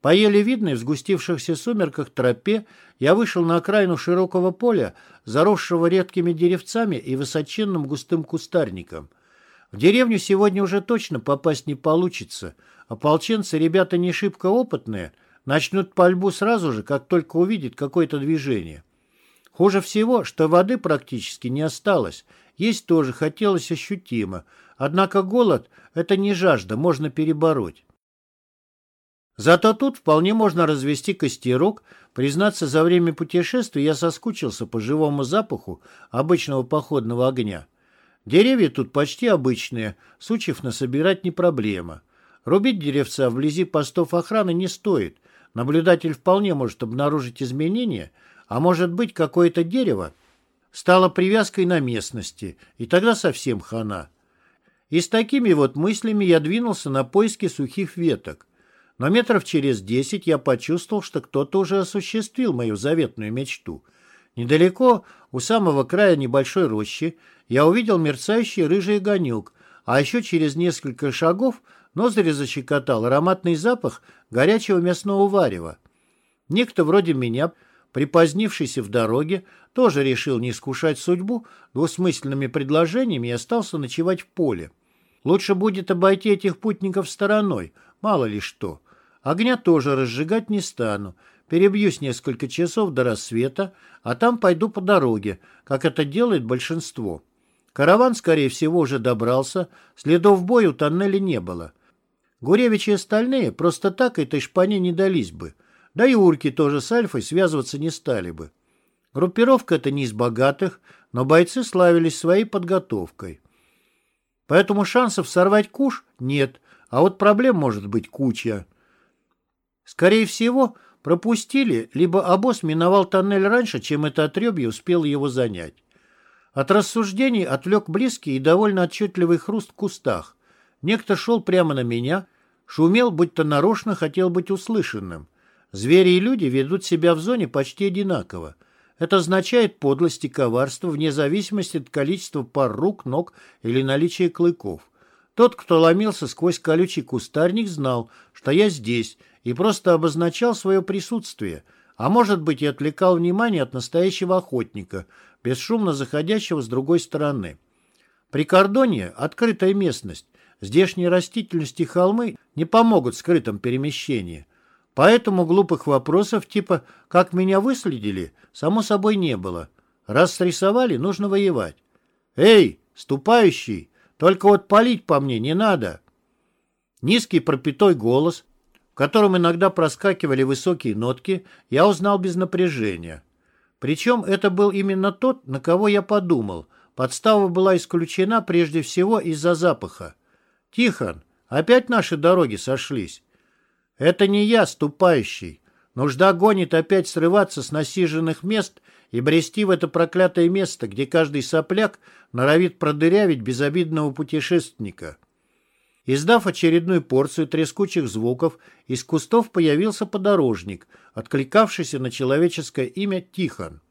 По еле видной в сгустившихся сумерках тропе я вышел на окраину широкого поля, заросшего редкими деревцами и высоченным густым кустарником. В деревню сегодня уже точно попасть не получится. Ополченцы ребята не шибко опытные, начнут пальбу сразу же, как только увидят какое-то движение. Хуже всего, что воды практически не осталось. Есть тоже хотелось ощутимо. Однако голод – это не жажда, можно перебороть. Зато тут вполне можно развести костерок. Признаться, за время путешествия я соскучился по живому запаху обычного походного огня. Деревья тут почти обычные, сучьев насобирать не проблема. Рубить деревца вблизи постов охраны не стоит. Наблюдатель вполне может обнаружить изменения, а может быть какое-то дерево стало привязкой на местности, и тогда совсем хана. И с такими вот мыслями я двинулся на поиски сухих веток. Но метров через десять я почувствовал, что кто-то уже осуществил мою заветную мечту. Недалеко, у самого края небольшой рощи, я увидел мерцающий рыжий огонек, а еще через несколько шагов ноздри защекотал ароматный запах горячего мясного варева. Некто вроде меня, припозднившийся в дороге, тоже решил не искушать судьбу двусмысленными предложениями и остался ночевать в поле. Лучше будет обойти этих путников стороной, мало ли что. Огня тоже разжигать не стану. Перебьюсь несколько часов до рассвета, а там пойду по дороге, как это делает большинство. Караван, скорее всего, уже добрался, следов боя у тоннеля не было. Гуревич и остальные просто так этой шпане не дались бы. Да и урки тоже с Альфой связываться не стали бы. Группировка эта не из богатых, но бойцы славились своей подготовкой. Поэтому шансов сорвать куш нет, а вот проблем может быть куча. Скорее всего, пропустили, либо обоз миновал тоннель раньше, чем это отребье успел его занять. От рассуждений отвлек близкий и довольно отчетливый хруст в кустах. Некто шел прямо на меня, шумел, будто нарочно хотел быть услышанным. Звери и люди ведут себя в зоне почти одинаково. Это означает подлость и коварство вне зависимости от количества пар рук, ног или наличия клыков. Тот, кто ломился сквозь колючий кустарник, знал, что я здесь, и просто обозначал свое присутствие, а может быть и отвлекал внимание от настоящего охотника, бесшумно заходящего с другой стороны. Прикордонье – открытая местность. Здешние растительности и холмы не помогут в скрытом перемещении. Поэтому глупых вопросов типа «как меня выследили» само собой не было. Раз срисовали, нужно воевать. «Эй, ступающий, только вот палить по мне не надо!» Низкий пропитой голос, в котором иногда проскакивали высокие нотки, я узнал без напряжения. Причем это был именно тот, на кого я подумал. Подстава была исключена прежде всего из-за запаха. «Тихон, опять наши дороги сошлись?» «Это не я, ступающий. Нужда гонит опять срываться с насиженных мест и брести в это проклятое место, где каждый сопляк норовит продырявить безобидного путешественника». Издав очередную порцию трескучих звуков, из кустов появился подорожник, откликавшийся на человеческое имя Тихон.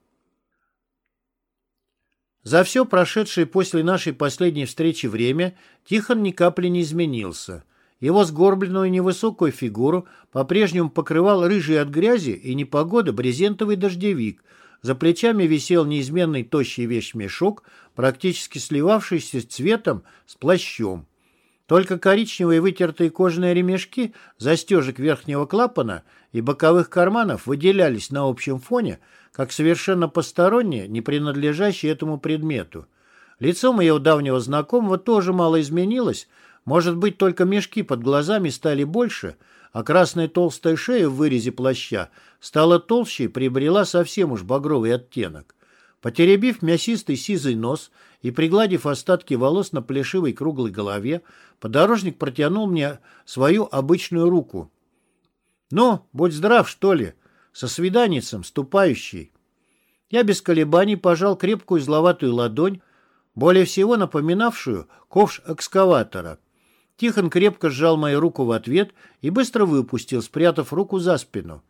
За все прошедшее после нашей последней встречи время Тихон ни капли не изменился. Его сгорбленную невысокую фигуру по-прежнему покрывал рыжий от грязи и непогоды брезентовый дождевик. За плечами висел неизменный тощий вещмешок, практически сливавшийся цветом с плащом. Только коричневые вытертые кожаные ремешки, застежек верхнего клапана и боковых карманов выделялись на общем фоне, как совершенно посторонние, не принадлежащие этому предмету. Лицо моего давнего знакомого тоже мало изменилось, может быть, только мешки под глазами стали больше, а красная толстая шея в вырезе плаща стала толще и приобрела совсем уж багровый оттенок. Потеребив мясистый сизый нос и пригладив остатки волос на плешивой круглой голове, подорожник протянул мне свою обычную руку. «Ну, будь здрав, что ли, со свиданицем, ступающий». Я без колебаний пожал крепкую зловатую ладонь, более всего напоминавшую ковш экскаватора. Тихон крепко сжал мою руку в ответ и быстро выпустил, спрятав руку за спину.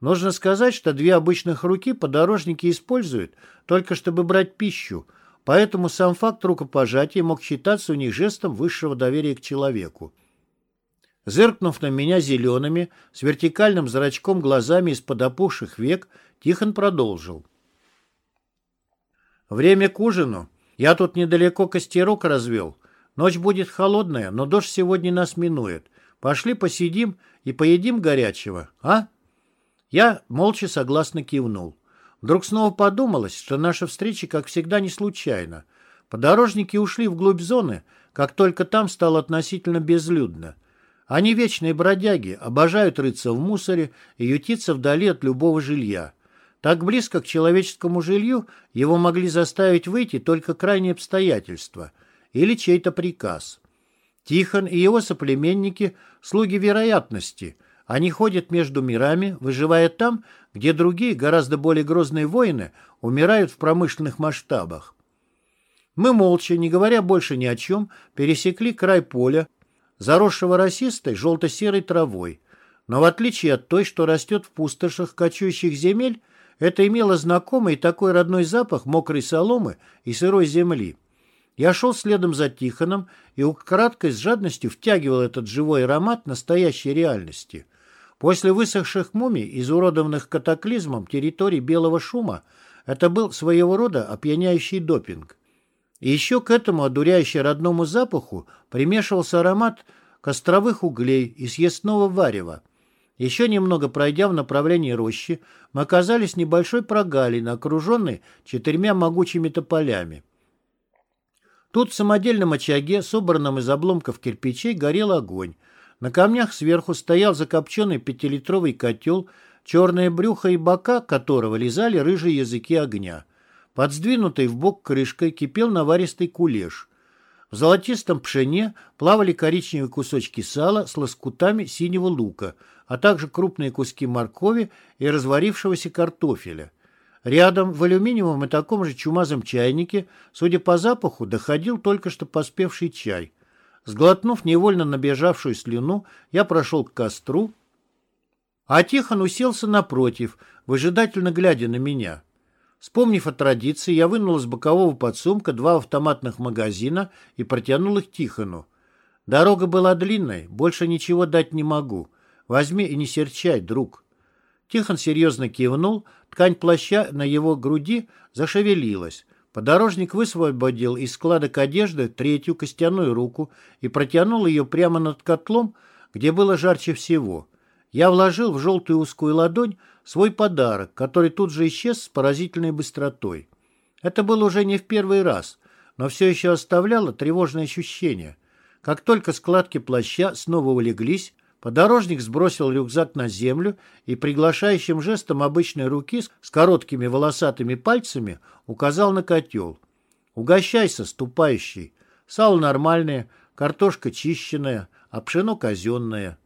Нужно сказать, что две обычных руки подорожники используют только чтобы брать пищу, поэтому сам факт рукопожатия мог считаться у них жестом высшего доверия к человеку. Зыркнув на меня зелеными, с вертикальным зрачком глазами из-под опухших век, Тихон продолжил. «Время к ужину. Я тут недалеко костерок развел. Ночь будет холодная, но дождь сегодня нас минует. Пошли посидим и поедим горячего, а?» Я молча согласно кивнул. Вдруг снова подумалось, что наша встреча, как всегда, не случайна. Подорожники ушли вглубь зоны, как только там стало относительно безлюдно. Они вечные бродяги, обожают рыться в мусоре и ютиться вдали от любого жилья. Так близко к человеческому жилью его могли заставить выйти только крайние обстоятельства или чей-то приказ. Тихон и его соплеменники – слуги вероятности. Они ходят между мирами, выживая там, где другие, гораздо более грозные воины, умирают в промышленных масштабах. Мы молча, не говоря больше ни о чем, пересекли край поля, заросшего росистой желто-серой травой. Но в отличие от той, что растет в пустошах кочующих земель, это имело знакомый такой родной запах мокрой соломы и сырой земли. Я шел следом за Тихоном и украдкой с жадностью втягивал этот живой аромат настоящей реальности. После высохших мумий, изуродованных катаклизмом территорий белого шума, это был своего рода опьяняющий допинг. И еще к этому одуряющий родному запаху примешивался аромат костровых углей и съестного варева. Еще немного пройдя в направлении рощи, мы оказались в небольшой прогалине, окруженной четырьмя могучими тополями. Тут в самодельном очаге, собранном из обломков кирпичей, горел огонь. На камнях сверху стоял закопченный пятилитровый котел, черное брюхо и бока которого лизали рыжие языки огня. Под сдвинутой в бок крышкой кипел наваристый кулеш. В золотистом пшене плавали коричневые кусочки сала с лоскутами синего лука, а также крупные куски моркови и разварившегося картофеля. Рядом в алюминиевом и таком же чумазом чайнике, судя по запаху, доходил только что поспевший чай. Сглотнув невольно набежавшую слюну, я прошел к костру, а Тихон уселся напротив, выжидательно глядя на меня. Вспомнив о традиции, я вынул из бокового подсумка два автоматных магазина и протянул их Тихону. Дорога была длинной, больше ничего дать не могу. Возьми и не серчай, друг. Тихон серьезно кивнул, ткань плаща на его груди зашевелилась. Подорожник высвободил из складок одежды третью костяную руку и протянул ее прямо над котлом, где было жарче всего. Я вложил в желтую узкую ладонь свой подарок, который тут же исчез с поразительной быстротой. Это было уже не в первый раз, но все еще оставляло тревожное ощущение. Как только складки плаща снова улеглись, подорожник сбросил рюкзак на землю и приглашающим жестом обычной руки с короткими волосатыми пальцами указал на котел. «Угощайся, ступающий. Сало нормальное, картошка чищенная, а пшено казенное».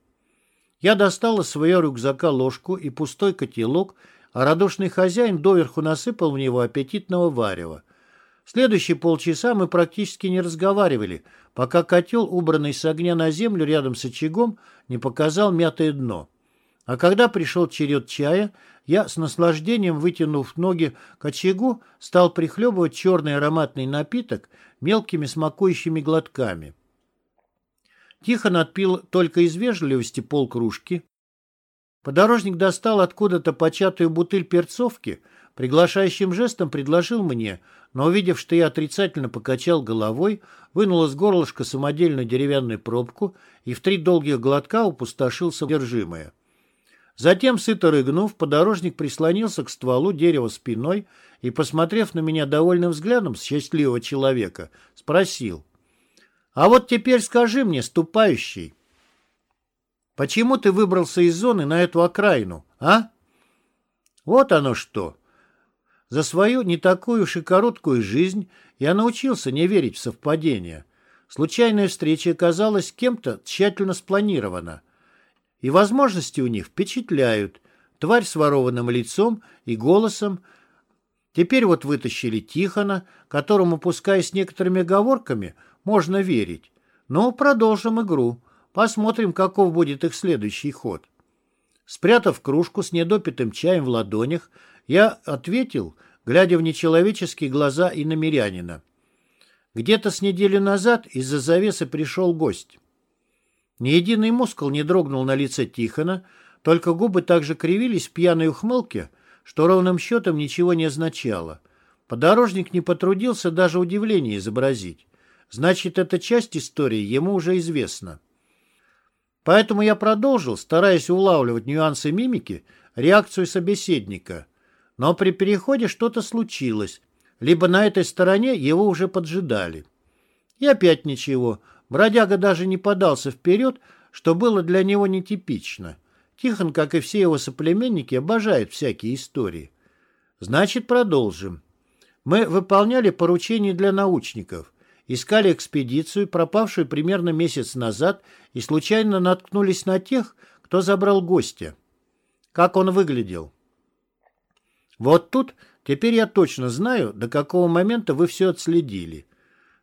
Я достал из своего рюкзака ложку и пустой котелок, а радушный хозяин доверху насыпал в него аппетитного варева. Следующие полчаса мы практически не разговаривали, пока котел, убранный с огня на землю рядом с очагом, не показал мятое дно. А когда пришел черед чая, я с наслаждением, вытянув ноги к очагу, стал прихлебывать черный ароматный напиток мелкими смакующими глотками. Тихон отпил только из вежливости полкружки. Подорожник достал откуда-то початую бутыль перцовки, приглашающим жестом предложил мне, но, увидев, что я отрицательно покачал головой, вынул из горлышка самодельную деревянную пробку и в три долгих глотка упустошил содержимое. Затем, сыто рыгнув, подорожник прислонился к стволу дерева спиной и, посмотрев на меня довольным взглядом счастливого человека, спросил — а вот теперь скажи мне, ступающий, почему ты выбрался из зоны на эту окраину, а? Вот оно что. За свою не такую уж и короткую жизнь я научился не верить в совпадения. Случайная встреча оказалась кем-то тщательно спланирована. И возможности у них впечатляют. Тварь с ворованным лицом и голосом. Теперь вот вытащили Тихона, которому, пускай с некоторыми оговорками, можно верить. Но продолжим игру. Посмотрим, каков будет их следующий ход. Спрятав кружку с недопитым чаем в ладонях, я ответил, глядя в нечеловеческие глаза и намерянина. Где-то с недели назад из-за завесы пришел гость. Ни единый мускул не дрогнул на лице Тихона, только губы так же кривились в пьяной ухмылке, что ровным счетом ничего не означало. Подорожник не потрудился даже удивление изобразить. Значит, эта часть истории ему уже известна. Поэтому я продолжил, стараясь улавливать нюансы мимики, реакцию собеседника. Но при переходе что-то случилось, либо на этой стороне его уже поджидали. И опять ничего. Бродяга даже не подался вперед, что было для него нетипично. Тихон, как и все его соплеменники, обожает всякие истории. Значит, продолжим. Мы выполняли поручения для научников, искали экспедицию, пропавшую примерно месяц назад, и случайно наткнулись на тех, кто забрал гостя. Как он выглядел? Вот тут теперь я точно знаю, до какого момента вы все отследили.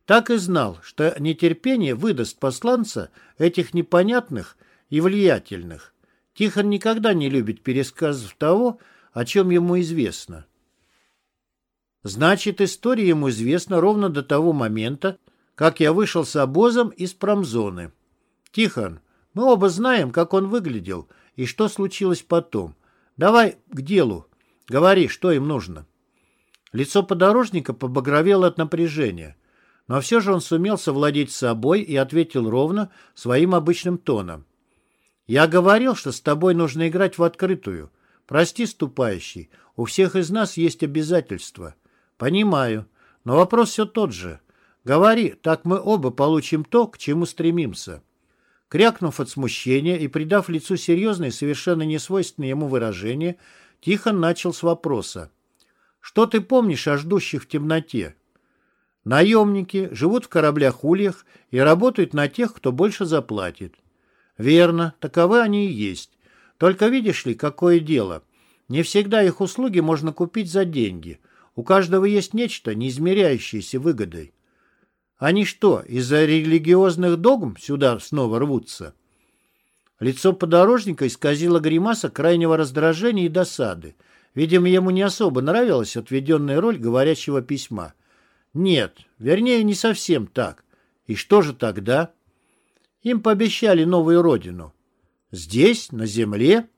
Так и знал, что нетерпение выдаст посланца этих непонятных и влиятельных. Тихон никогда не любит пересказов того, о чем ему известно. Значит, история ему известна ровно до того момента, как я вышел с обозом из промзоны. Тихон, мы оба знаем, как он выглядел и что случилось потом. Давай к делу. Говори, что им нужно. Лицо подорожника побагровело от напряжения. Но все же он сумел совладеть собой и ответил ровно своим обычным тоном. «Я говорил, что с тобой нужно играть в открытую. Прости, ступающий, у всех из нас есть обязательства. «Понимаю. Но вопрос все тот же. Говори, так мы оба получим то, к чему стремимся». Крякнув от смущения и придав лицу серьезное, совершенно несвойственное ему выражение, Тихон начал с вопроса. «Что ты помнишь о ждущих в темноте?» «Наемники живут в кораблях-ульях и работают на тех, кто больше заплатит». «Верно, таковы они и есть. Только видишь ли, какое дело. Не всегда их услуги можно купить за деньги, у каждого есть нечто, не измеряющееся выгодой. Они что, из-за религиозных догм сюда снова рвутся? Лицо подорожника исказило гримаса крайнего раздражения и досады. Видимо, ему не особо нравилась отведенная роль говорящего письма. Нет, вернее, не совсем так. И что же тогда? Им пообещали новую родину. Здесь, на земле?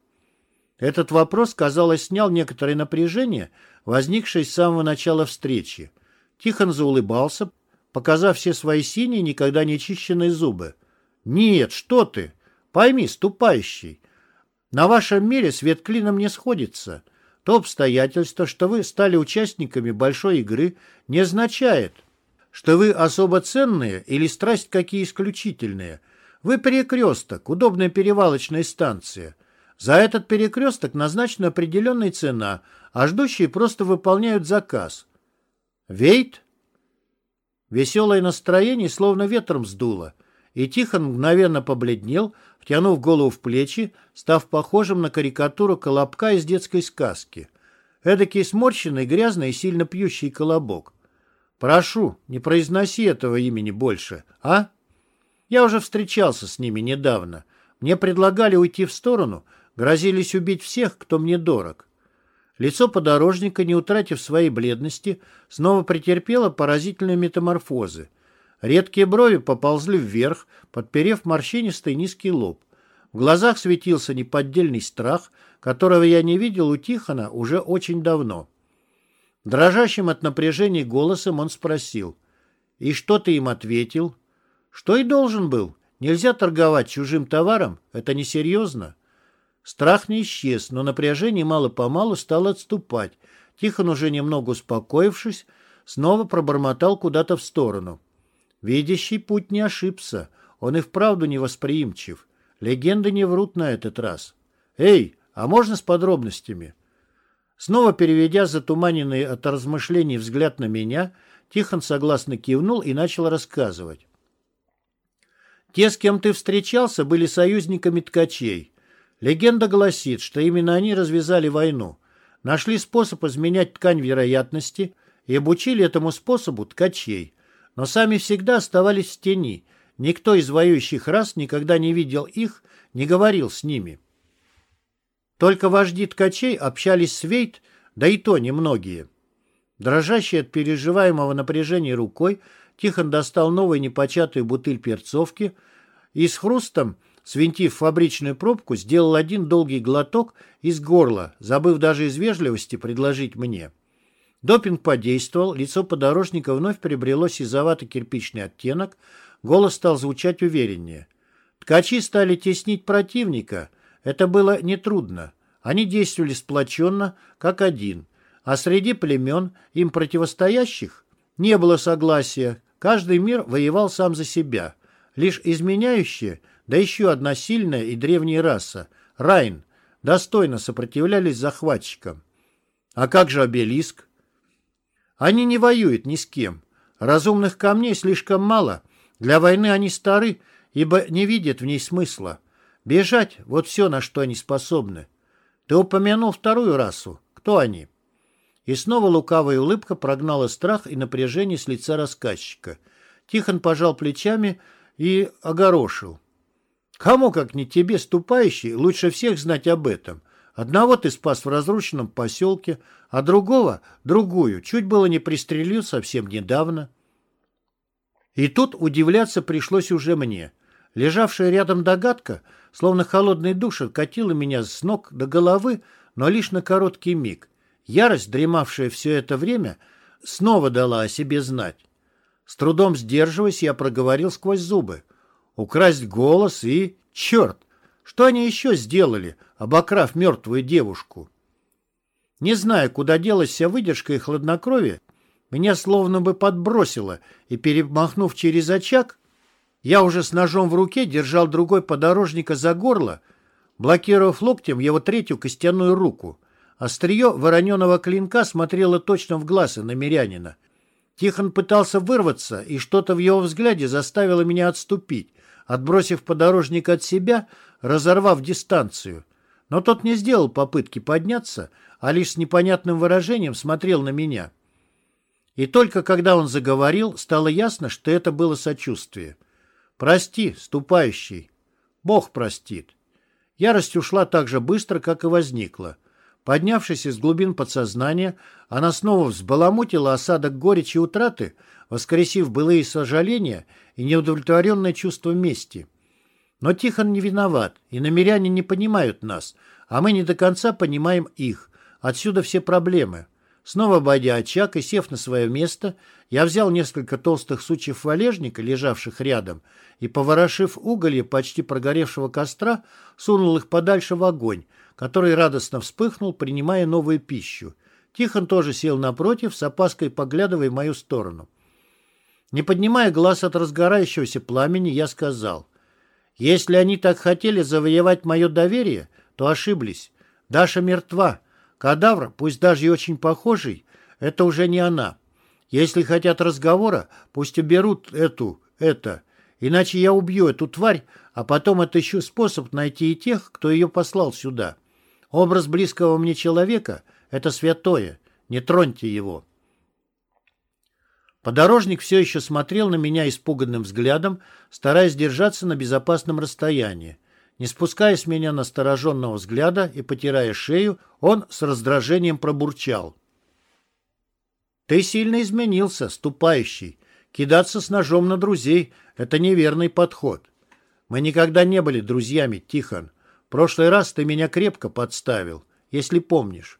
Этот вопрос, казалось, снял некоторое напряжение, возникшее с самого начала встречи. Тихон заулыбался, показав все свои синие, никогда не чищенные зубы. «Нет, что ты! Пойми, ступающий, на вашем мире свет клином не сходится. То обстоятельство, что вы стали участниками большой игры, не означает, что вы особо ценные или страсть какие исключительные. Вы перекресток, удобная перевалочная станция. За этот перекресток назначена определенная цена, а ждущие просто выполняют заказ. Вейт? Веселое настроение словно ветром сдуло, и Тихон мгновенно побледнел, втянув голову в плечи, став похожим на карикатуру колобка из детской сказки. Эдакий сморщенный, грязный и сильно пьющий колобок. «Прошу, не произноси этого имени больше, а?» Я уже встречался с ними недавно. Мне предлагали уйти в сторону — Грозились убить всех, кто мне дорог. Лицо подорожника, не утратив своей бледности, снова претерпело поразительные метаморфозы. Редкие брови поползли вверх, подперев морщинистый низкий лоб. В глазах светился неподдельный страх, которого я не видел у Тихона уже очень давно. Дрожащим от напряжения голосом он спросил. «И что ты им ответил?» «Что и должен был. Нельзя торговать чужим товаром, это несерьезно». Страх не исчез, но напряжение мало-помалу стало отступать. Тихон, уже немного успокоившись, снова пробормотал куда-то в сторону. Видящий путь не ошибся. Он и вправду невосприимчив. Легенды не врут на этот раз. «Эй, а можно с подробностями?» Снова переведя затуманенный от размышлений взгляд на меня, Тихон согласно кивнул и начал рассказывать. «Те, с кем ты встречался, были союзниками ткачей. Легенда гласит, что именно они развязали войну, нашли способ изменять ткань вероятности и обучили этому способу ткачей, но сами всегда оставались в тени. Никто из воюющих рас никогда не видел их, не говорил с ними. Только вожди ткачей общались с Вейт, да и то немногие. Дрожащий от переживаемого напряжения рукой, Тихон достал новую непочатую бутыль перцовки и с хрустом Свинтив фабричную пробку, сделал один долгий глоток из горла, забыв даже из вежливости предложить мне. Допинг подействовал, лицо подорожника вновь приобрело сизовато-кирпичный оттенок, голос стал звучать увереннее. Ткачи стали теснить противника. Это было нетрудно. Они действовали сплоченно, как один. А среди племен, им противостоящих, не было согласия. Каждый мир воевал сам за себя. Лишь изменяющие, да еще одна сильная и древняя раса, Райн, достойно сопротивлялись захватчикам. А как же обелиск? Они не воюют ни с кем. Разумных камней слишком мало. Для войны они стары, ибо не видят в ней смысла. Бежать — вот все, на что они способны. Ты упомянул вторую расу. Кто они? И снова лукавая улыбка прогнала страх и напряжение с лица рассказчика. Тихон пожал плечами и огорошил. Кому, как не тебе, ступающий, лучше всех знать об этом. Одного ты спас в разрушенном поселке, а другого, другую, чуть было не пристрелил совсем недавно. И тут удивляться пришлось уже мне. Лежавшая рядом догадка, словно холодный душ, откатила меня с ног до головы, но лишь на короткий миг. Ярость, дремавшая все это время, снова дала о себе знать. С трудом сдерживаясь, я проговорил сквозь зубы. Украсть голос и... Черт! Что они еще сделали, обокрав мертвую девушку? Не знаю, куда делась вся выдержка и хладнокровие, меня словно бы подбросило, и, перемахнув через очаг, я уже с ножом в руке держал другой подорожника за горло, блокировав локтем его третью костяную руку. Острие вороненого клинка смотрело точно в глаз иномерянина. Тихон пытался вырваться, и что-то в его взгляде заставило меня отступить, отбросив подорожник от себя, разорвав дистанцию. Но тот не сделал попытки подняться, а лишь с непонятным выражением смотрел на меня. И только когда он заговорил, стало ясно, что это было сочувствие. «Прости, ступающий. Бог простит». Ярость ушла так же быстро, как и возникла. Поднявшись из глубин подсознания, она снова взбаламутила осадок горечи утраты, воскресив былые сожаления и неудовлетворенное чувство мести. Но Тихон не виноват, и намеряне не понимают нас, а мы не до конца понимаем их. Отсюда все проблемы. Снова обойдя очаг и сев на свое место, я взял несколько толстых сучьев валежника, лежавших рядом, и, поворошив уголье почти прогоревшего костра, сунул их подальше в огонь, который радостно вспыхнул, принимая новую пищу. Тихон тоже сел напротив, с опаской поглядывая в мою сторону. Не поднимая глаз от разгорающегося пламени, я сказал, «Если они так хотели завоевать мое доверие, то ошиблись. Даша мертва. Кадавр, пусть даже и очень похожий, это уже не она. Если хотят разговора, пусть уберут эту, это. Иначе я убью эту тварь, а потом отыщу способ найти и тех, кто ее послал сюда. Образ близкого мне человека — это святое. Не троньте его. Подорожник все еще смотрел на меня испуганным взглядом, стараясь держаться на безопасном расстоянии. Не спуская с меня настороженного взгляда и потирая шею, он с раздражением пробурчал. «Ты сильно изменился, ступающий. Кидаться с ножом на друзей — это неверный подход. Мы никогда не были друзьями, Тихон. В прошлый раз ты меня крепко подставил, если помнишь».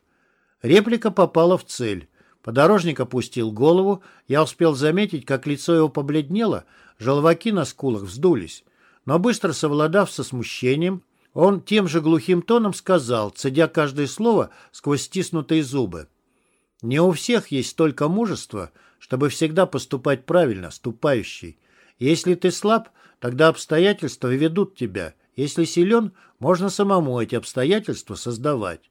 Реплика попала в цель. Подорожник опустил голову, я успел заметить, как лицо его побледнело, желваки на скулах вздулись. Но быстро совладав со смущением, он тем же глухим тоном сказал, цедя каждое слово сквозь стиснутые зубы. «Не у всех есть столько мужества, чтобы всегда поступать правильно, ступающий. Если ты слаб, тогда обстоятельства ведут тебя. Если силен, можно самому эти обстоятельства создавать».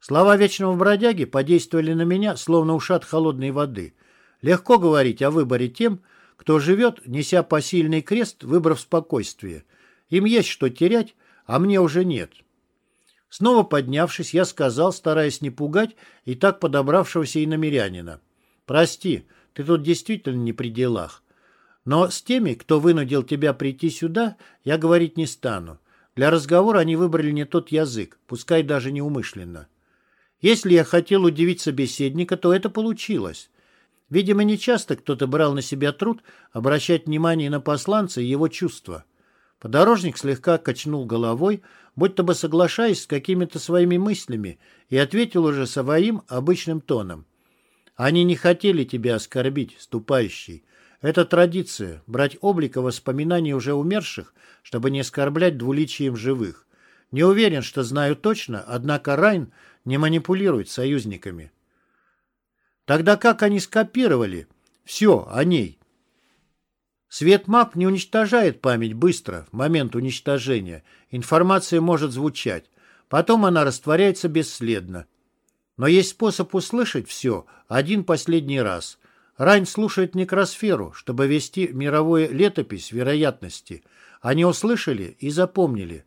Слова вечного бродяги подействовали на меня, словно ушат холодной воды. Легко говорить о выборе тем, кто живет, неся посильный крест, выбрав спокойствие. Им есть что терять, а мне уже нет. Снова поднявшись, я сказал, стараясь не пугать и так подобравшегося и намерянина. «Прости, ты тут действительно не при делах. Но с теми, кто вынудил тебя прийти сюда, я говорить не стану. Для разговора они выбрали не тот язык, пускай даже неумышленно. Если я хотел удивить собеседника, то это получилось. Видимо, нечасто кто-то брал на себя труд обращать внимание на посланца и его чувства. Подорожник слегка качнул головой, будто бы соглашаясь с какими-то своими мыслями, и ответил уже своим обычным тоном. Они не хотели тебя оскорбить, ступающий. Это традиция — брать облика воспоминаний уже умерших, чтобы не оскорблять двуличием живых. Не уверен, что знаю точно, однако Райн не манипулирует союзниками. Тогда как они скопировали? Все о ней. Светмап не уничтожает память быстро, в момент уничтожения. Информация может звучать. Потом она растворяется бесследно. Но есть способ услышать все один последний раз. Райн слушает некросферу, чтобы вести мировую летопись вероятности. Они услышали и запомнили.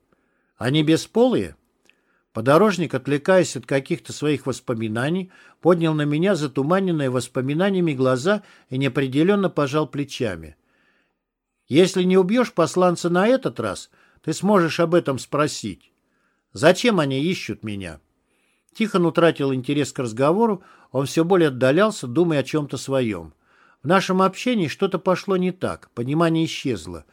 Они бесполые? Подорожник, отвлекаясь от каких-то своих воспоминаний, поднял на меня затуманенные воспоминаниями глаза и неопределенно пожал плечами. «Если не убьешь посланца на этот раз, ты сможешь об этом спросить. Зачем они ищут меня?» Тихон утратил интерес к разговору, он все более отдалялся, думая о чем-то своем. В нашем общении что-то пошло не так, понимание исчезло.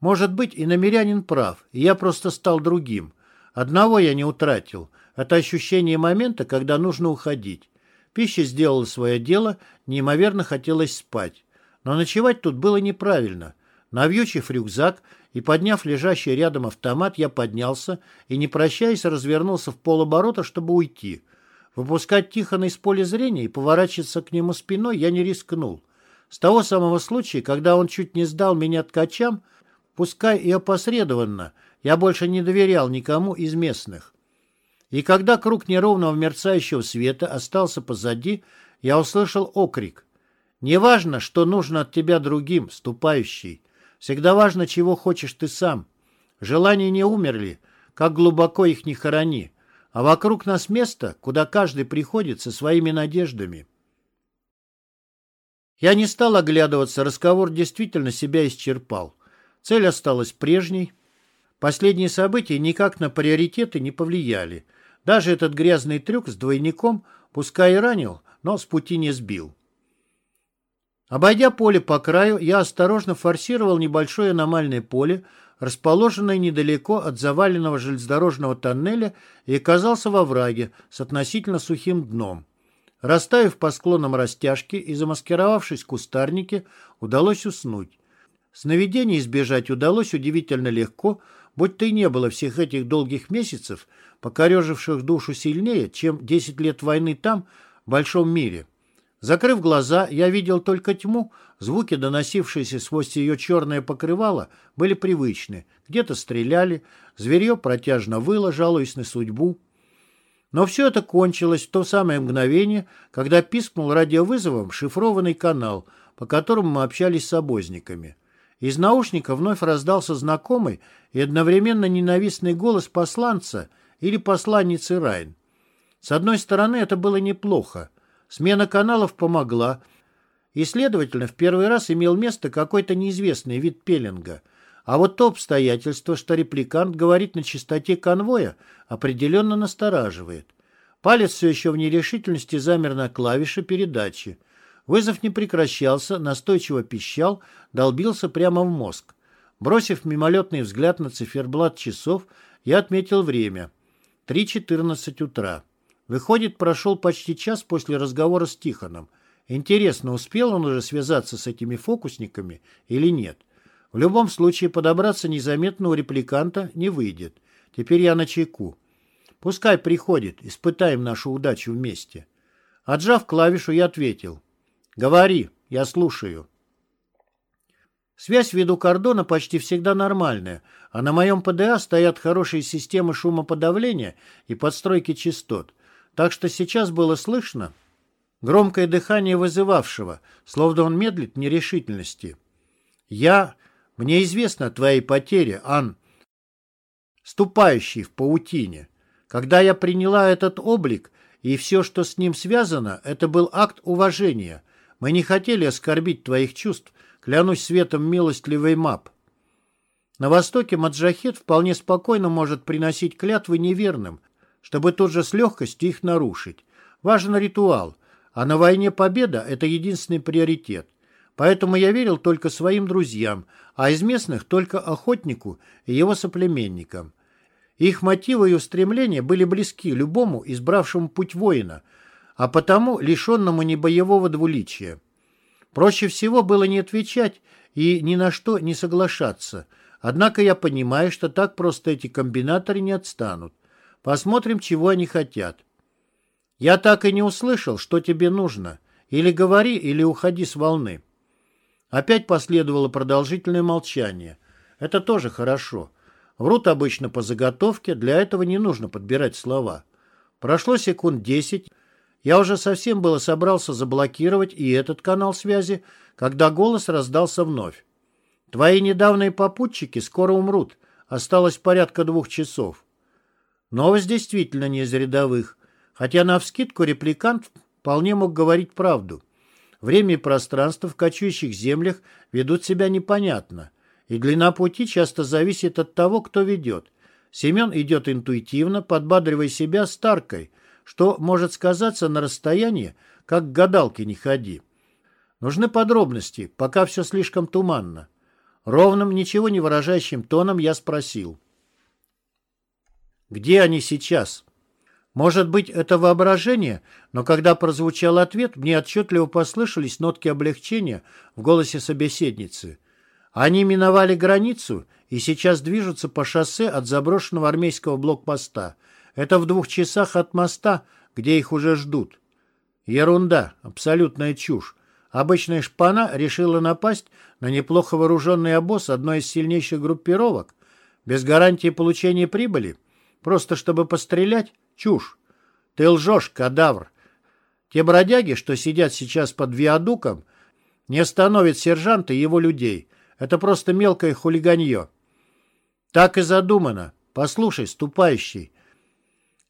Может быть, и намерянин прав, и я просто стал другим. Одного я не утратил. Это ощущение момента, когда нужно уходить. Пища сделала свое дело, неимоверно хотелось спать. Но ночевать тут было неправильно. Навьючив рюкзак и подняв лежащий рядом автомат, я поднялся и, не прощаясь, развернулся в полоборота, чтобы уйти. Выпускать Тихона из поля зрения и поворачиваться к нему спиной я не рискнул. С того самого случая, когда он чуть не сдал меня ткачам, пускай и опосредованно, я больше не доверял никому из местных. И когда круг неровного мерцающего света остался позади, я услышал окрик. «Неважно, что нужно от тебя другим, ступающий. Всегда важно, чего хочешь ты сам. Желания не умерли, как глубоко их не хорони. А вокруг нас место, куда каждый приходит со своими надеждами. Я не стал оглядываться, разговор действительно себя исчерпал. Цель осталась прежней. Последние события никак на приоритеты не повлияли. Даже этот грязный трюк с двойником, пускай и ранил, но с пути не сбил. Обойдя поле по краю, я осторожно форсировал небольшое аномальное поле, расположенное недалеко от заваленного железнодорожного тоннеля, и оказался во враге с относительно сухим дном. Расставив по склонам растяжки и замаскировавшись в кустарнике, удалось уснуть. Сновидений избежать удалось удивительно легко, будь то и не было всех этих долгих месяцев, покореживших душу сильнее, чем 10 лет войны там, в большом мире. Закрыв глаза, я видел только тьму, звуки, доносившиеся сквозь ее черное покрывало, были привычны. Где-то стреляли, зверье протяжно выло, жалуясь на судьбу. Но все это кончилось в то самое мгновение, когда пискнул радиовызовом шифрованный канал, по которому мы общались с обозниками. Из наушника вновь раздался знакомый и одновременно ненавистный голос посланца или посланницы Райн. С одной стороны, это было неплохо. Смена каналов помогла, и, следовательно, в первый раз имел место какой-то неизвестный вид пеленга. А вот то обстоятельство, что репликант говорит на частоте конвоя, определенно настораживает. Палец все еще в нерешительности замер на клавише передачи. Вызов не прекращался, настойчиво пищал, долбился прямо в мозг. Бросив мимолетный взгляд на циферблат часов, я отметил время. 3.14 утра. Выходит, прошел почти час после разговора с Тихоном. Интересно, успел он уже связаться с этими фокусниками или нет? В любом случае, подобраться незаметно у репликанта не выйдет. Теперь я на чайку. Пускай приходит, испытаем нашу удачу вместе. Отжав клавишу, я ответил. «Говори, я слушаю». Связь ввиду кордона почти всегда нормальная, а на моем ПДА стоят хорошие системы шумоподавления и подстройки частот так что сейчас было слышно громкое дыхание вызывавшего, словно он медлит в нерешительности. «Я... Мне известно о твоей потере, Ан, ступающий в паутине. Когда я приняла этот облик и все, что с ним связано, это был акт уважения. Мы не хотели оскорбить твоих чувств, клянусь светом милостливый мап. На Востоке Маджахет вполне спокойно может приносить клятвы неверным, чтобы тут же с легкостью их нарушить. Важен ритуал, а на войне победа – это единственный приоритет. Поэтому я верил только своим друзьям, а из местных только охотнику и его соплеменникам. Их мотивы и устремления были близки любому, избравшему путь воина. А потому лишенному небоевого двуличия. Проще всего было не отвечать и ни на что не соглашаться. Однако я понимаю, что так просто эти комбинаторы не отстанут. Посмотрим, чего они хотят. Я так и не услышал, что тебе нужно. Или говори, или уходи с волны. Опять последовало продолжительное молчание. Это тоже хорошо. Врут обычно по заготовке, для этого не нужно подбирать слова. Прошло секунд десять. Я уже совсем было собрался заблокировать и этот канал связи, когда голос раздался вновь. «Твои недавние попутчики скоро умрут. Осталось порядка двух часов». Новость действительно не из рядовых, хотя навскидку репликант вполне мог говорить правду. Время и пространство в кочующих землях ведут себя непонятно, и длина пути часто зависит от того, кто ведет. Семен идет интуитивно, подбадривая себя старкой, что может сказаться на расстоянии, как к гадалке не ходи. Нужны подробности, пока все слишком туманно. Ровным, ничего не выражающим тоном я спросил. «Где они сейчас?» Может быть, это воображение, но когда прозвучал ответ, мне отчетливо послышались нотки облегчения в голосе собеседницы. Они миновали границу и сейчас движутся по шоссе от заброшенного армейского блокпоста. Это в двух часах от моста, где их уже ждут. Ерунда, абсолютная чушь. Обычная шпана решила напасть на неплохо вооруженный обоз одной из сильнейших группировок, без гарантии получения прибыли, просто чтобы пострелять. Чушь. Ты лжешь, кадавр. Те бродяги, что сидят сейчас под виадуком, не остановят сержанта и его людей. Это просто мелкое хулиганье. Так и задумано. Послушай, ступающий.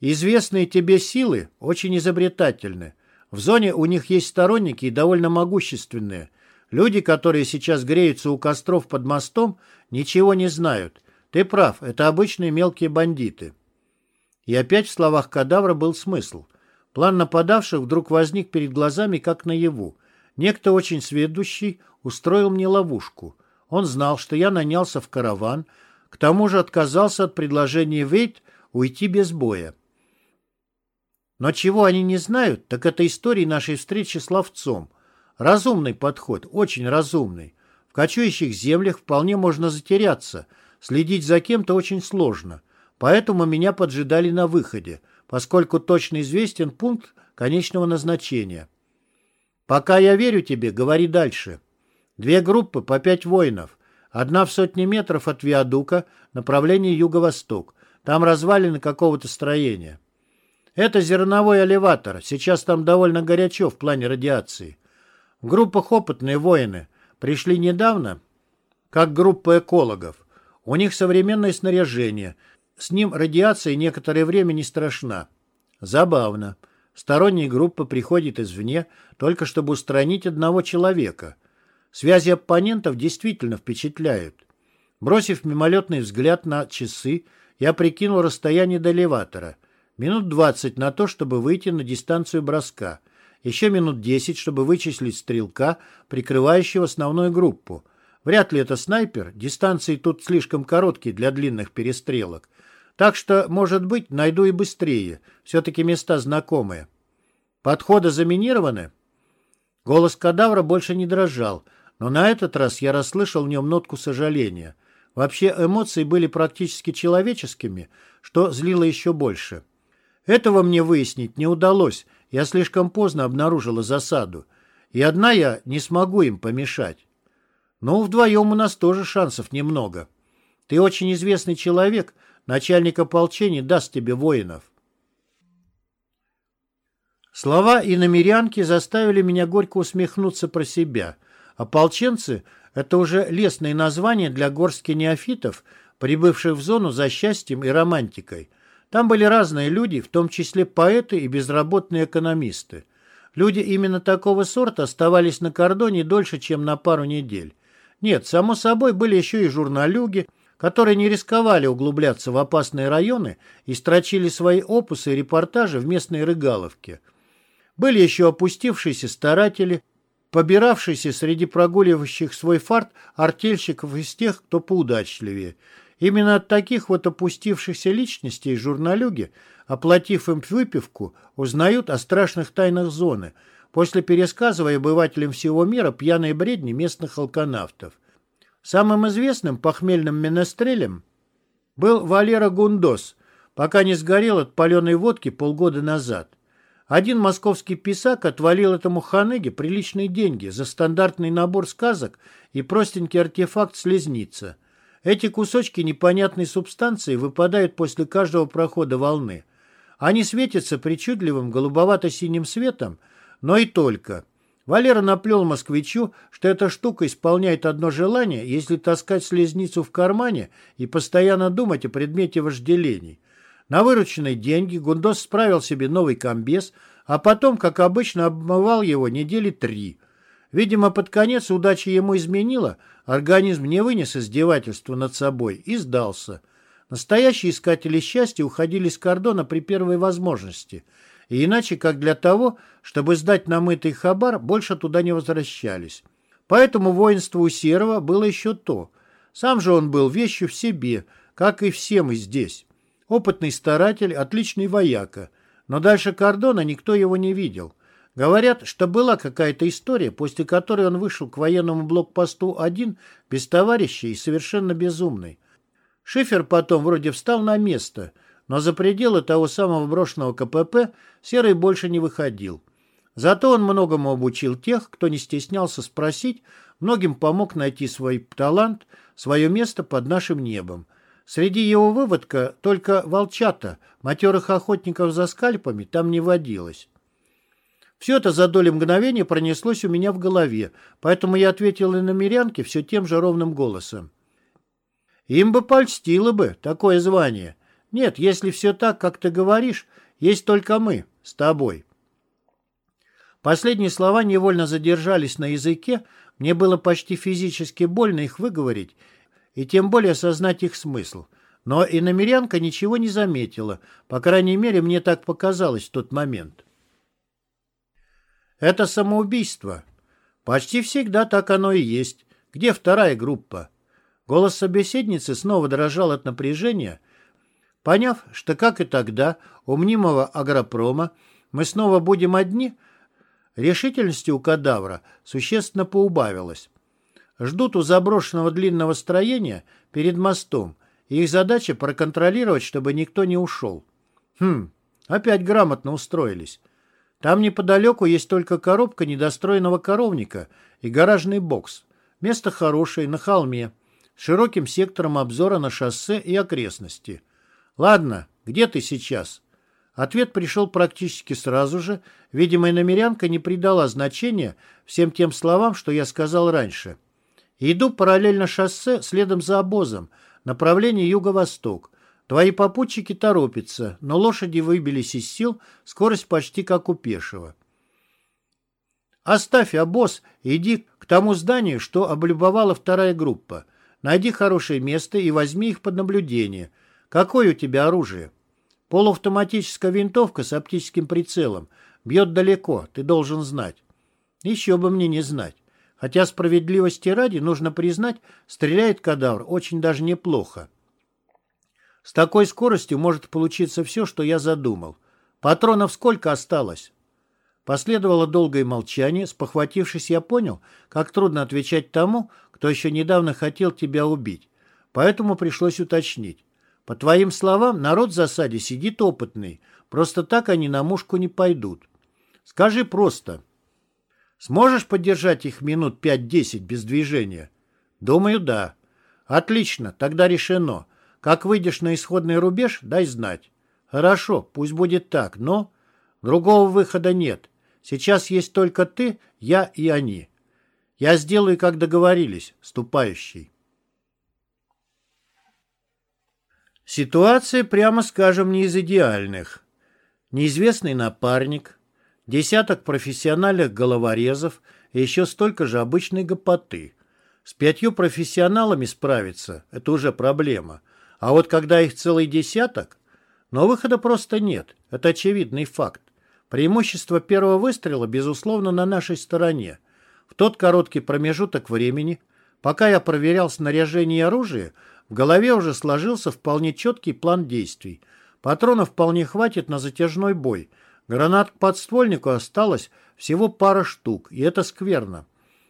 Известные тебе силы очень изобретательны. В зоне у них есть сторонники и довольно могущественные. Люди, которые сейчас греются у костров под мостом, ничего не знают. Ты прав, это обычные мелкие бандиты. И опять в словах кадавра был смысл. План нападавших вдруг возник перед глазами, как наяву. Некто очень сведущий устроил мне ловушку. Он знал, что я нанялся в караван, к тому же отказался от предложения Вейт уйти без боя. Но чего они не знают, так это истории нашей встречи с ловцом. Разумный подход, очень разумный. В кочующих землях вполне можно затеряться, следить за кем-то очень сложно – Поэтому меня поджидали на выходе, поскольку точно известен пункт конечного назначения. «Пока я верю тебе, говори дальше. Две группы по пять воинов. Одна в сотне метров от Виадука, направление юго-восток. Там развалины какого-то строения. Это зерновой элеватор. Сейчас там довольно горячо в плане радиации. В группах опытные воины. Пришли недавно, как группа экологов. У них современное снаряжение – с ним радиация некоторое время не страшна. Забавно. Сторонняя группа приходит извне, только чтобы устранить одного человека. Связи оппонентов действительно впечатляют. Бросив мимолетный взгляд на часы, я прикинул расстояние до элеватора. Минут двадцать на то, чтобы выйти на дистанцию броска. Еще минут десять, чтобы вычислить стрелка, прикрывающего основную группу. Вряд ли это снайпер, дистанции тут слишком короткие для длинных перестрелок. Так что, может быть, найду и быстрее. Все-таки места знакомые. Подходы заминированы? Голос кадавра больше не дрожал, но на этот раз я расслышал в нем нотку сожаления. Вообще эмоции были практически человеческими, что злило еще больше. Этого мне выяснить не удалось, я слишком поздно обнаружила засаду. И одна я не смогу им помешать. Но вдвоем у нас тоже шансов немного. Ты очень известный человек, Начальник ополчения даст тебе воинов. Слова и намерянки заставили меня горько усмехнуться про себя. Ополченцы — это уже лестное название для горстки неофитов, прибывших в зону за счастьем и романтикой. Там были разные люди, в том числе поэты и безработные экономисты. Люди именно такого сорта оставались на кордоне дольше, чем на пару недель. Нет, само собой, были еще и журналюги — которые не рисковали углубляться в опасные районы и строчили свои опусы и репортажи в местной рыгаловке. Были еще опустившиеся старатели, побиравшиеся среди прогуливающих свой фарт артельщиков из тех, кто поудачливее. Именно от таких вот опустившихся личностей журналюги оплатив им выпивку, узнают о страшных тайнах зоны, после пересказывая обывателям всего мира пьяные бредни местных алканавтов. Самым известным похмельным менестрелем был Валера Гундос, пока не сгорел от паленой водки полгода назад. Один московский писак отвалил этому ханыге приличные деньги за стандартный набор сказок и простенький артефакт слезница. Эти кусочки непонятной субстанции выпадают после каждого прохода волны. Они светятся причудливым голубовато-синим светом, но и только. Валера наплел москвичу, что эта штука исполняет одно желание, если таскать слезницу в кармане и постоянно думать о предмете вожделений. На вырученные деньги Гундос справил себе новый комбез, а потом, как обычно, обмывал его недели три. Видимо, под конец удача ему изменила, организм не вынес издевательства над собой и сдался. Настоящие искатели счастья уходили с кордона при первой возможности, и иначе как для того, чтобы сдать намытый хабар, больше туда не возвращались. Поэтому воинство у Серого было еще то. Сам же он был вещью в себе, как и все мы здесь. Опытный старатель, отличный вояка. Но дальше кордона никто его не видел. Говорят, что была какая-то история, после которой он вышел к военному блокпосту один, без товарища и совершенно безумный. Шифер потом вроде встал на место, но за пределы того самого брошенного КПП Серый больше не выходил. Зато он многому обучил тех, кто не стеснялся спросить, многим помог найти свой талант, свое место под нашим небом. Среди его выводка только волчата, матерых охотников за скальпами там не водилось. Все это за доли мгновения пронеслось у меня в голове, поэтому я ответил и на мирянке все тем же ровным голосом. Им бы польстило бы такое звание. Нет, если все так, как ты говоришь, есть только мы с тобой. Последние слова невольно задержались на языке, мне было почти физически больно их выговорить, и тем более осознать их смысл. Но и намерянка ничего не заметила, по крайней мере, мне так показалось в тот момент. Это самоубийство. Почти всегда так оно и есть. Где вторая группа? Голос собеседницы снова дрожал от напряжения. Поняв, что, как и тогда, у мнимого агропрома мы снова будем одни, решительности у кадавра существенно поубавилось ждут у заброшенного длинного строения перед мостом, и их задача проконтролировать, чтобы никто не ушел. Хм, опять грамотно устроились. Там неподалеку есть только коробка недостроенного коровника и гаражный бокс. Место хорошее, на холме, с широким сектором обзора на шоссе и окрестности. Ладно, где ты сейчас? Ответ пришел практически сразу же. Видимо, намерянка не придала значения всем тем словам, что я сказал раньше. Иду параллельно шоссе следом за обозом, направление юго-восток. Твои попутчики торопятся, но лошади выбились из сил, скорость почти как у пешего. Оставь обоз и иди к тому зданию, что облюбовала вторая группа. Найди хорошее место и возьми их под наблюдение. Какое у тебя оружие? Полуавтоматическая винтовка с оптическим прицелом. Бьет далеко, ты должен знать. Еще бы мне не знать. Хотя справедливости ради, нужно признать, стреляет кадавр очень даже неплохо. С такой скоростью может получиться все, что я задумал. Патронов сколько осталось? Последовало долгое молчание. Спохватившись, я понял, как трудно отвечать тому, кто еще недавно хотел тебя убить. Поэтому пришлось уточнить. По твоим словам, народ в засаде сидит опытный. Просто так они на мушку не пойдут. Скажи просто, Сможешь поддержать их минут пять-десять без движения? Думаю, да. Отлично, тогда решено. Как выйдешь на исходный рубеж, дай знать. Хорошо, пусть будет так, но... Другого выхода нет. Сейчас есть только ты, я и они. Я сделаю, как договорились, ступающий. Ситуация, прямо скажем, не из идеальных. Неизвестный напарник, десяток профессиональных головорезов и еще столько же обычной гопоты. С пятью профессионалами справиться – это уже проблема. А вот когда их целый десяток, но выхода просто нет. Это очевидный факт. Преимущество первого выстрела, безусловно, на нашей стороне. В тот короткий промежуток времени, пока я проверял снаряжение и оружие, в голове уже сложился вполне четкий план действий – Патронов вполне хватит на затяжной бой. Гранат к подствольнику осталось всего пара штук, и это скверно.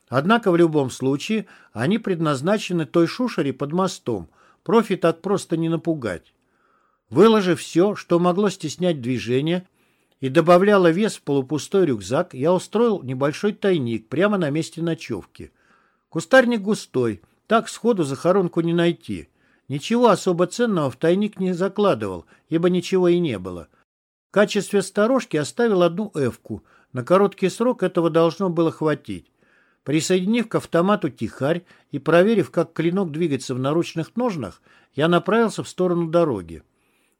Однако в любом случае они предназначены той шушере под мостом. Профи так просто не напугать. Выложив все, что могло стеснять движение, и добавляло вес в полупустой рюкзак, я устроил небольшой тайник прямо на месте ночевки. Кустарник густой, так сходу захоронку не найти. Ничего особо ценного в тайник не закладывал, ибо ничего и не было. В качестве сторожки оставил одну эвку. На короткий срок этого должно было хватить. Присоединив к автомату тихарь и проверив, как клинок двигается в наручных ножнах, я направился в сторону дороги.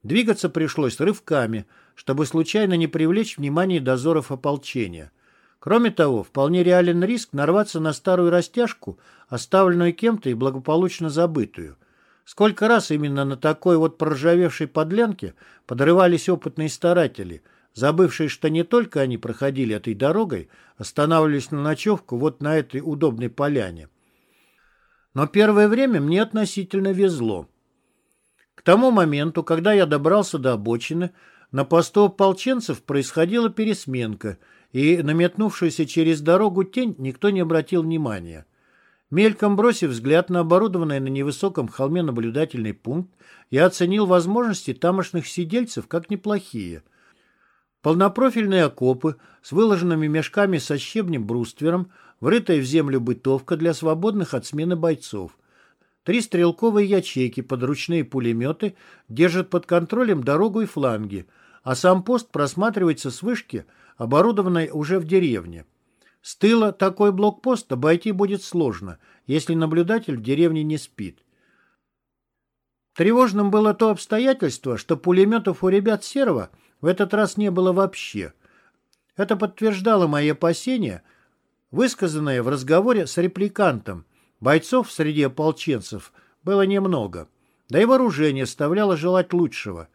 Двигаться пришлось рывками, чтобы случайно не привлечь внимание дозоров ополчения. Кроме того, вполне реален риск нарваться на старую растяжку, оставленную кем-то и благополучно забытую. Сколько раз именно на такой вот проржавевшей подлянке подрывались опытные старатели, забывшие, что не только они проходили этой дорогой, останавливались на ночевку вот на этой удобной поляне. Но первое время мне относительно везло. К тому моменту, когда я добрался до обочины, на посту ополченцев происходила пересменка, и на метнувшуюся через дорогу тень никто не обратил внимания. Мельком бросив взгляд на оборудованный на невысоком холме наблюдательный пункт, я оценил возможности тамошних сидельцев как неплохие. Полнопрофильные окопы с выложенными мешками со щебнем бруствером, врытая в землю бытовка для свободных от смены бойцов. Три стрелковые ячейки под ручные пулеметы держат под контролем дорогу и фланги, а сам пост просматривается с вышки, оборудованной уже в деревне. С тыла такой блокпост обойти будет сложно, если наблюдатель в деревне не спит. Тревожным было то обстоятельство, что пулеметов у ребят Серова в этот раз не было вообще. Это подтверждало мои опасения, высказанные в разговоре с репликантом. Бойцов среди ополченцев было немного, да и вооружение оставляло желать лучшего.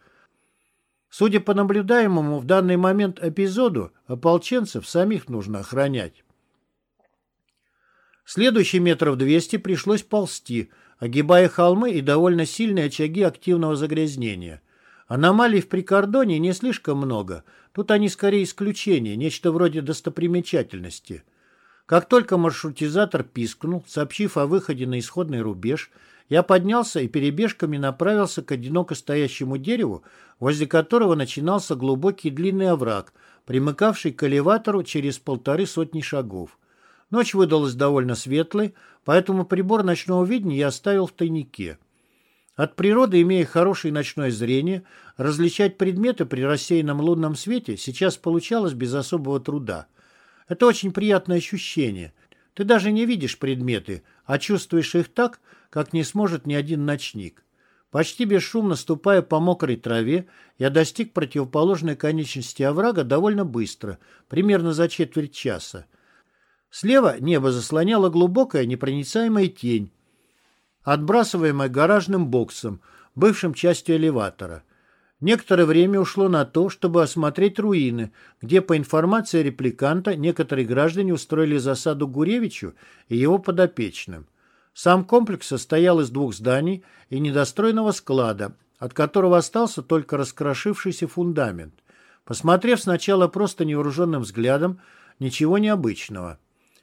Судя по наблюдаемому в данный момент эпизоду, ополченцев самих нужно охранять. Следующие метров двести пришлось ползти, огибая холмы и довольно сильные очаги активного загрязнения. Аномалий в прикордоне не слишком много, тут они скорее исключения, нечто вроде достопримечательности. Как только маршрутизатор пискнул, сообщив о выходе на исходный рубеж, я поднялся и перебежками направился к одиноко стоящему дереву, возле которого начинался глубокий длинный овраг, примыкавший к элеватору через полторы сотни шагов. Ночь выдалась довольно светлой, поэтому прибор ночного видения я оставил в тайнике. От природы, имея хорошее ночное зрение, различать предметы при рассеянном лунном свете сейчас получалось без особого труда. Это очень приятное ощущение. Ты даже не видишь предметы, а чувствуешь их так, как не сможет ни один ночник. Почти бесшумно ступая по мокрой траве, я достиг противоположной конечности оврага довольно быстро, примерно за четверть часа. Слева небо заслоняло глубокая непроницаемая тень, отбрасываемая гаражным боксом, бывшим частью элеватора. Некоторое время ушло на то, чтобы осмотреть руины, где, по информации репликанта, некоторые граждане устроили засаду Гуревичу и его подопечным. Сам комплекс состоял из двух зданий и недостроенного склада, от которого остался только раскрошившийся фундамент. Посмотрев сначала просто невооруженным взглядом, ничего необычного.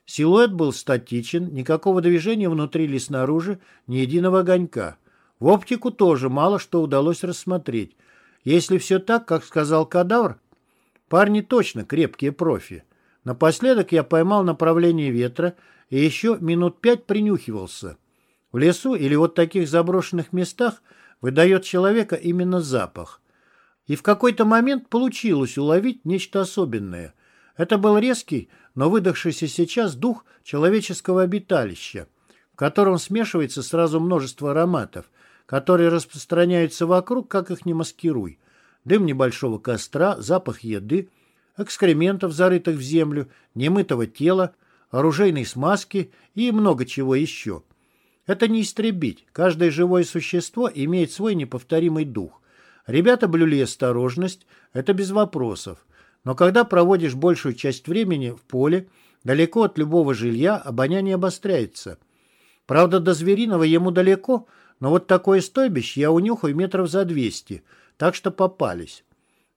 Силуэт был статичен, никакого движения внутри или снаружи, ни единого огонька. В оптику тоже мало что удалось рассмотреть. Если все так, как сказал кадавр, парни точно крепкие профи. Напоследок я поймал направление ветра и еще минут пять принюхивался. В лесу или вот таких заброшенных местах выдает человека именно запах. И в какой-то момент получилось уловить нечто особенное. Это был резкий, но выдохшийся сейчас дух человеческого обиталища, в котором смешивается сразу множество ароматов, которые распространяются вокруг, как их не маскируй. Дым небольшого костра, запах еды, экскрементов, зарытых в землю, немытого тела, оружейной смазки и много чего еще. Это не истребить. Каждое живое существо имеет свой неповторимый дух. Ребята блюли осторожность, это без вопросов. Но когда проводишь большую часть времени в поле, далеко от любого жилья, обоняние обостряется. Правда, до звериного ему далеко, но вот такое стойбище я унюхаю метров за двести. так что попались.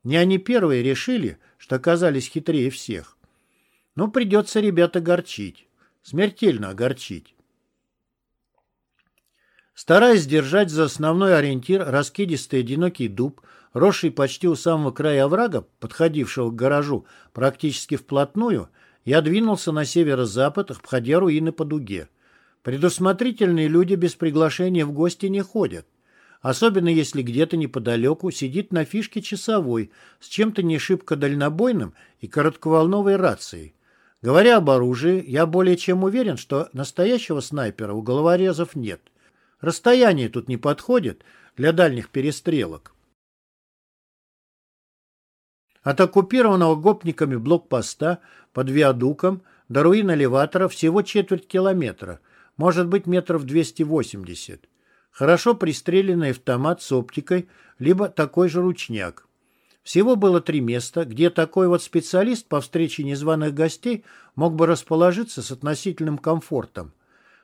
Не они первые решили, что оказались хитрее всех. Но придется ребята горчить. Смертельно огорчить. Стараясь держать за основной ориентир раскидистый одинокий дуб, росший почти у самого края оврага, подходившего к гаражу практически вплотную, я двинулся на северо-запад, обходя руины по дуге. Предусмотрительные люди без приглашения в гости не ходят. Особенно если где-то неподалеку сидит на фишке часовой с чем-то не шибко дальнобойным и коротковолновой рацией. Говоря об оружии, я более чем уверен, что настоящего снайпера у головорезов нет. Расстояние тут не подходит для дальних перестрелок. От оккупированного гопниками блокпоста под виадуком до руин элеватора всего четверть километра, может быть метров 280. Хорошо пристреленный автомат с оптикой, либо такой же ручняк. Всего было три места, где такой вот специалист по встрече незваных гостей мог бы расположиться с относительным комфортом.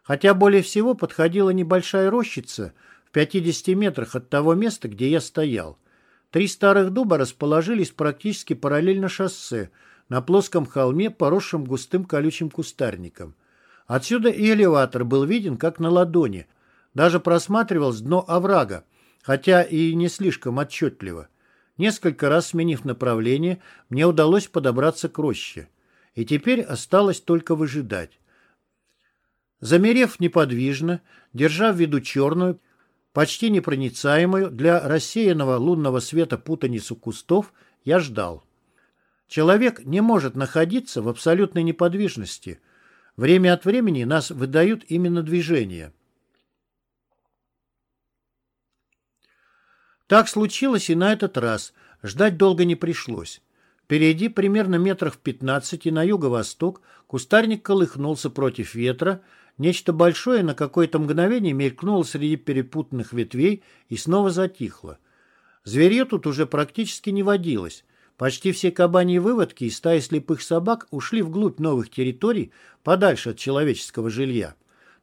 Хотя более всего подходила небольшая рощица в 50 метрах от того места, где я стоял. Три старых дуба расположились практически параллельно шоссе, на плоском холме, поросшем густым колючим кустарником. Отсюда и элеватор был виден как на ладони, даже просматривалось дно оврага, хотя и не слишком отчетливо. Несколько раз сменив направление, мне удалось подобраться к роще. И теперь осталось только выжидать. Замерев неподвижно, держа в виду черную, Почти непроницаемую для рассеянного лунного света путаницу кустов я ждал. Человек не может находиться в абсолютной неподвижности. Время от времени нас выдают именно движения. Так случилось и на этот раз. Ждать долго не пришлось. Впереди, примерно метрах в пятнадцати на юго-восток, кустарник колыхнулся против ветра, Нечто большое на какое-то мгновение мелькнуло среди перепутанных ветвей и снова затихло. Зверье тут уже практически не водилось. Почти все кабаньи выводки и стаи слепых собак ушли вглубь новых территорий, подальше от человеческого жилья.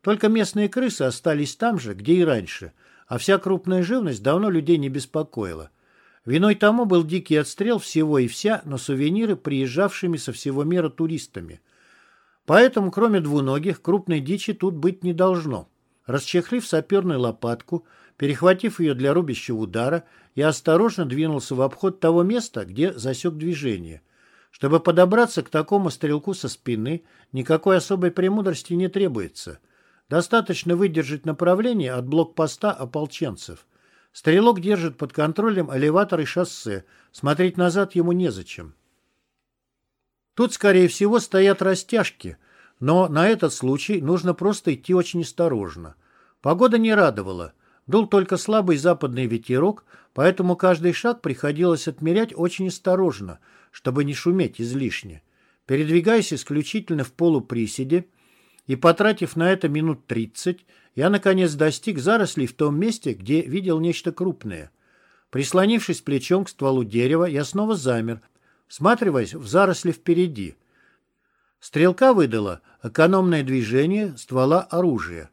Только местные крысы остались там же, где и раньше, а вся крупная живность давно людей не беспокоила. Виной тому был дикий отстрел всего и вся на сувениры, приезжавшими со всего мира туристами – Поэтому, кроме двуногих, крупной дичи тут быть не должно. Расчехлив саперную лопатку, перехватив ее для рубящего удара, я осторожно двинулся в обход того места, где засек движение. Чтобы подобраться к такому стрелку со спины, никакой особой премудрости не требуется. Достаточно выдержать направление от блокпоста ополченцев. Стрелок держит под контролем элеватор и шоссе, смотреть назад ему незачем. Тут, скорее всего, стоят растяжки, но на этот случай нужно просто идти очень осторожно. Погода не радовала. Дул только слабый западный ветерок, поэтому каждый шаг приходилось отмерять очень осторожно, чтобы не шуметь излишне. Передвигаясь исключительно в полуприседе и потратив на это минут тридцать, я, наконец, достиг зарослей в том месте, где видел нечто крупное. Прислонившись плечом к стволу дерева, я снова замер, всматриваясь в заросли впереди. Стрелка выдала экономное движение ствола оружия.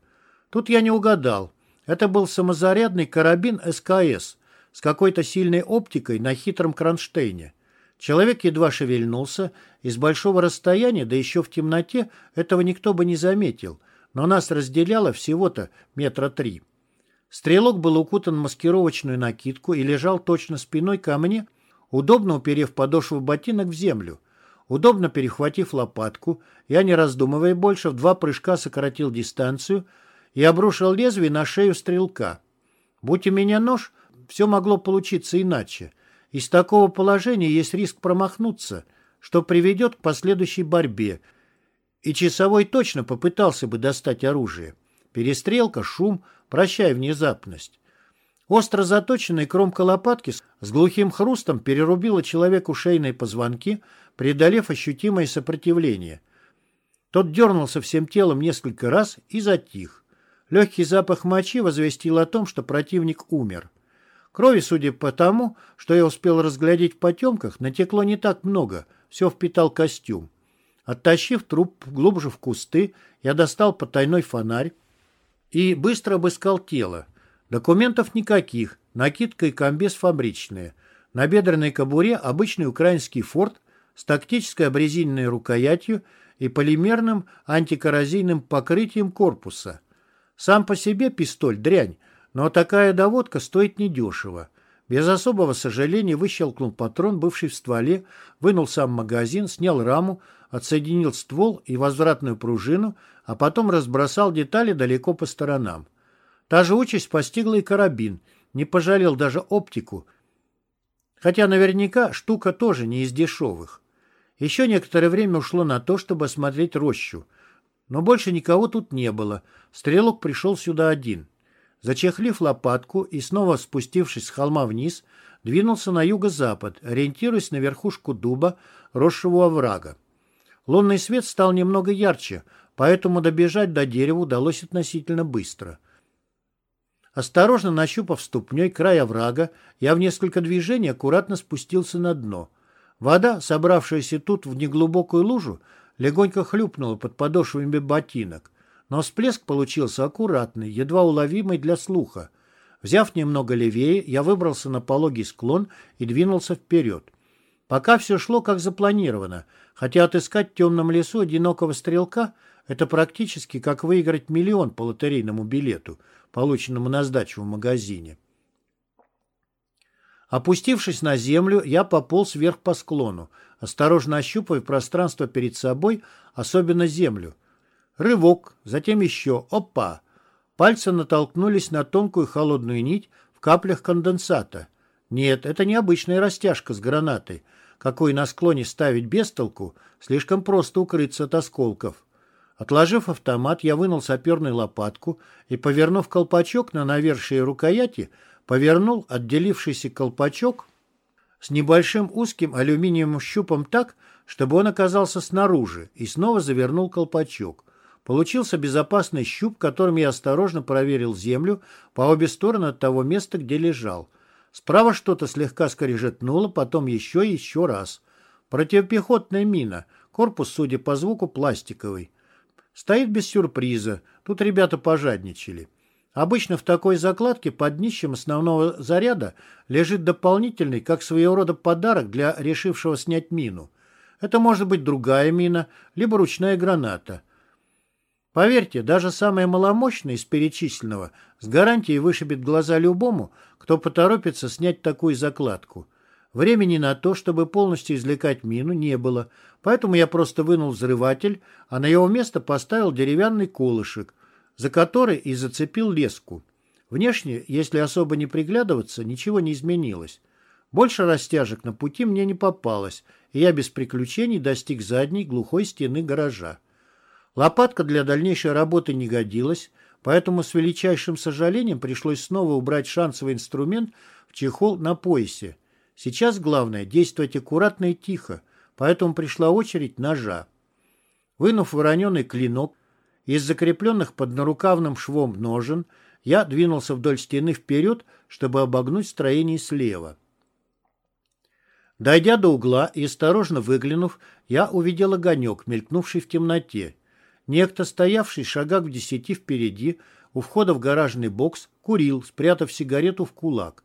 Тут я не угадал. Это был самозарядный карабин СКС с какой-то сильной оптикой на хитром кронштейне. Человек едва шевельнулся, и с большого расстояния, да еще в темноте, этого никто бы не заметил, но нас разделяло всего-то метра три. Стрелок был укутан в маскировочную накидку и лежал точно спиной ко мне, Удобно уперев подошву ботинок в землю. Удобно перехватив лопатку, я, не раздумывая больше, в два прыжка сократил дистанцию и обрушил лезвие на шею стрелка. Будь у меня нож, все могло получиться иначе. Из такого положения есть риск промахнуться, что приведет к последующей борьбе, и часовой точно попытался бы достать оружие. Перестрелка, шум, прощай внезапность. Остро заточенная кромка лопатки с глухим хрустом перерубила человеку шейные позвонки, преодолев ощутимое сопротивление. Тот дернулся всем телом несколько раз и затих. Легкий запах мочи возвестил о том, что противник умер. Крови, судя по тому, что я успел разглядеть в потемках, натекло не так много, все впитал костюм. Оттащив труп глубже в кусты, я достал потайной фонарь и быстро обыскал тело. Документов никаких, накидка и комбез фабричные. На бедренной кобуре обычный украинский форт с тактической обрезиненной рукоятью и полимерным антикоррозийным покрытием корпуса. Сам по себе пистоль – дрянь, но такая доводка стоит недешево. Без особого сожаления выщелкнул патрон, бывший в стволе, вынул сам магазин, снял раму, отсоединил ствол и возвратную пружину, а потом разбросал детали далеко по сторонам. Та же участь постигла и карабин, не пожалел даже оптику, хотя наверняка штука тоже не из дешевых. Еще некоторое время ушло на то, чтобы осмотреть рощу. Но больше никого тут не было. Стрелок пришел сюда один. Зачехлив лопатку и снова спустившись с холма вниз, двинулся на юго-запад, ориентируясь на верхушку дуба, росшего оврага. Лунный свет стал немного ярче, поэтому добежать до дерева удалось относительно быстро. Осторожно нащупав ступней край оврага, я в несколько движений аккуратно спустился на дно — Вода, собравшаяся тут в неглубокую лужу, легонько хлюпнула под подошвами ботинок, но всплеск получился аккуратный, едва уловимый для слуха. Взяв немного левее, я выбрался на пологий склон и двинулся вперед. Пока все шло как запланировано, хотя отыскать в темном лесу одинокого стрелка — это практически как выиграть миллион по лотерейному билету, полученному на сдачу в магазине. Опустившись на землю, я пополз вверх по склону, осторожно ощупывая пространство перед собой, особенно землю. Рывок, затем еще. Опа! Пальцы натолкнулись на тонкую холодную нить в каплях конденсата. Нет, это не обычная растяжка с гранатой, какой на склоне ставить без толку, слишком просто укрыться от осколков. Отложив автомат, я вынул саперную лопатку и, повернув колпачок на навершие рукояти, повернул отделившийся колпачок с небольшим узким алюминиевым щупом так, чтобы он оказался снаружи, и снова завернул колпачок. Получился безопасный щуп, которым я осторожно проверил землю по обе стороны от того места, где лежал. Справа что-то слегка скорежетнуло, потом еще и еще раз. Противопехотная мина, корпус, судя по звуку, пластиковый. Стоит без сюрприза, тут ребята пожадничали. Обычно в такой закладке под днищем основного заряда лежит дополнительный, как своего рода подарок для решившего снять мину. Это может быть другая мина, либо ручная граната. Поверьте, даже самая маломощная из перечисленного с гарантией вышибет глаза любому, кто поторопится снять такую закладку. Времени на то, чтобы полностью извлекать мину, не было, поэтому я просто вынул взрыватель, а на его место поставил деревянный колышек, за который и зацепил леску. Внешне, если особо не приглядываться, ничего не изменилось. Больше растяжек на пути мне не попалось, и я без приключений достиг задней глухой стены гаража. Лопатка для дальнейшей работы не годилась, поэтому с величайшим сожалением пришлось снова убрать шансовый инструмент в чехол на поясе. Сейчас главное действовать аккуратно и тихо, поэтому пришла очередь ножа. Вынув вороненый клинок, из закрепленных под нарукавным швом ножен я двинулся вдоль стены вперед, чтобы обогнуть строение слева. Дойдя до угла и осторожно выглянув, я увидел огонек, мелькнувший в темноте. Некто, стоявший в шагах в десяти впереди, у входа в гаражный бокс, курил, спрятав сигарету в кулак.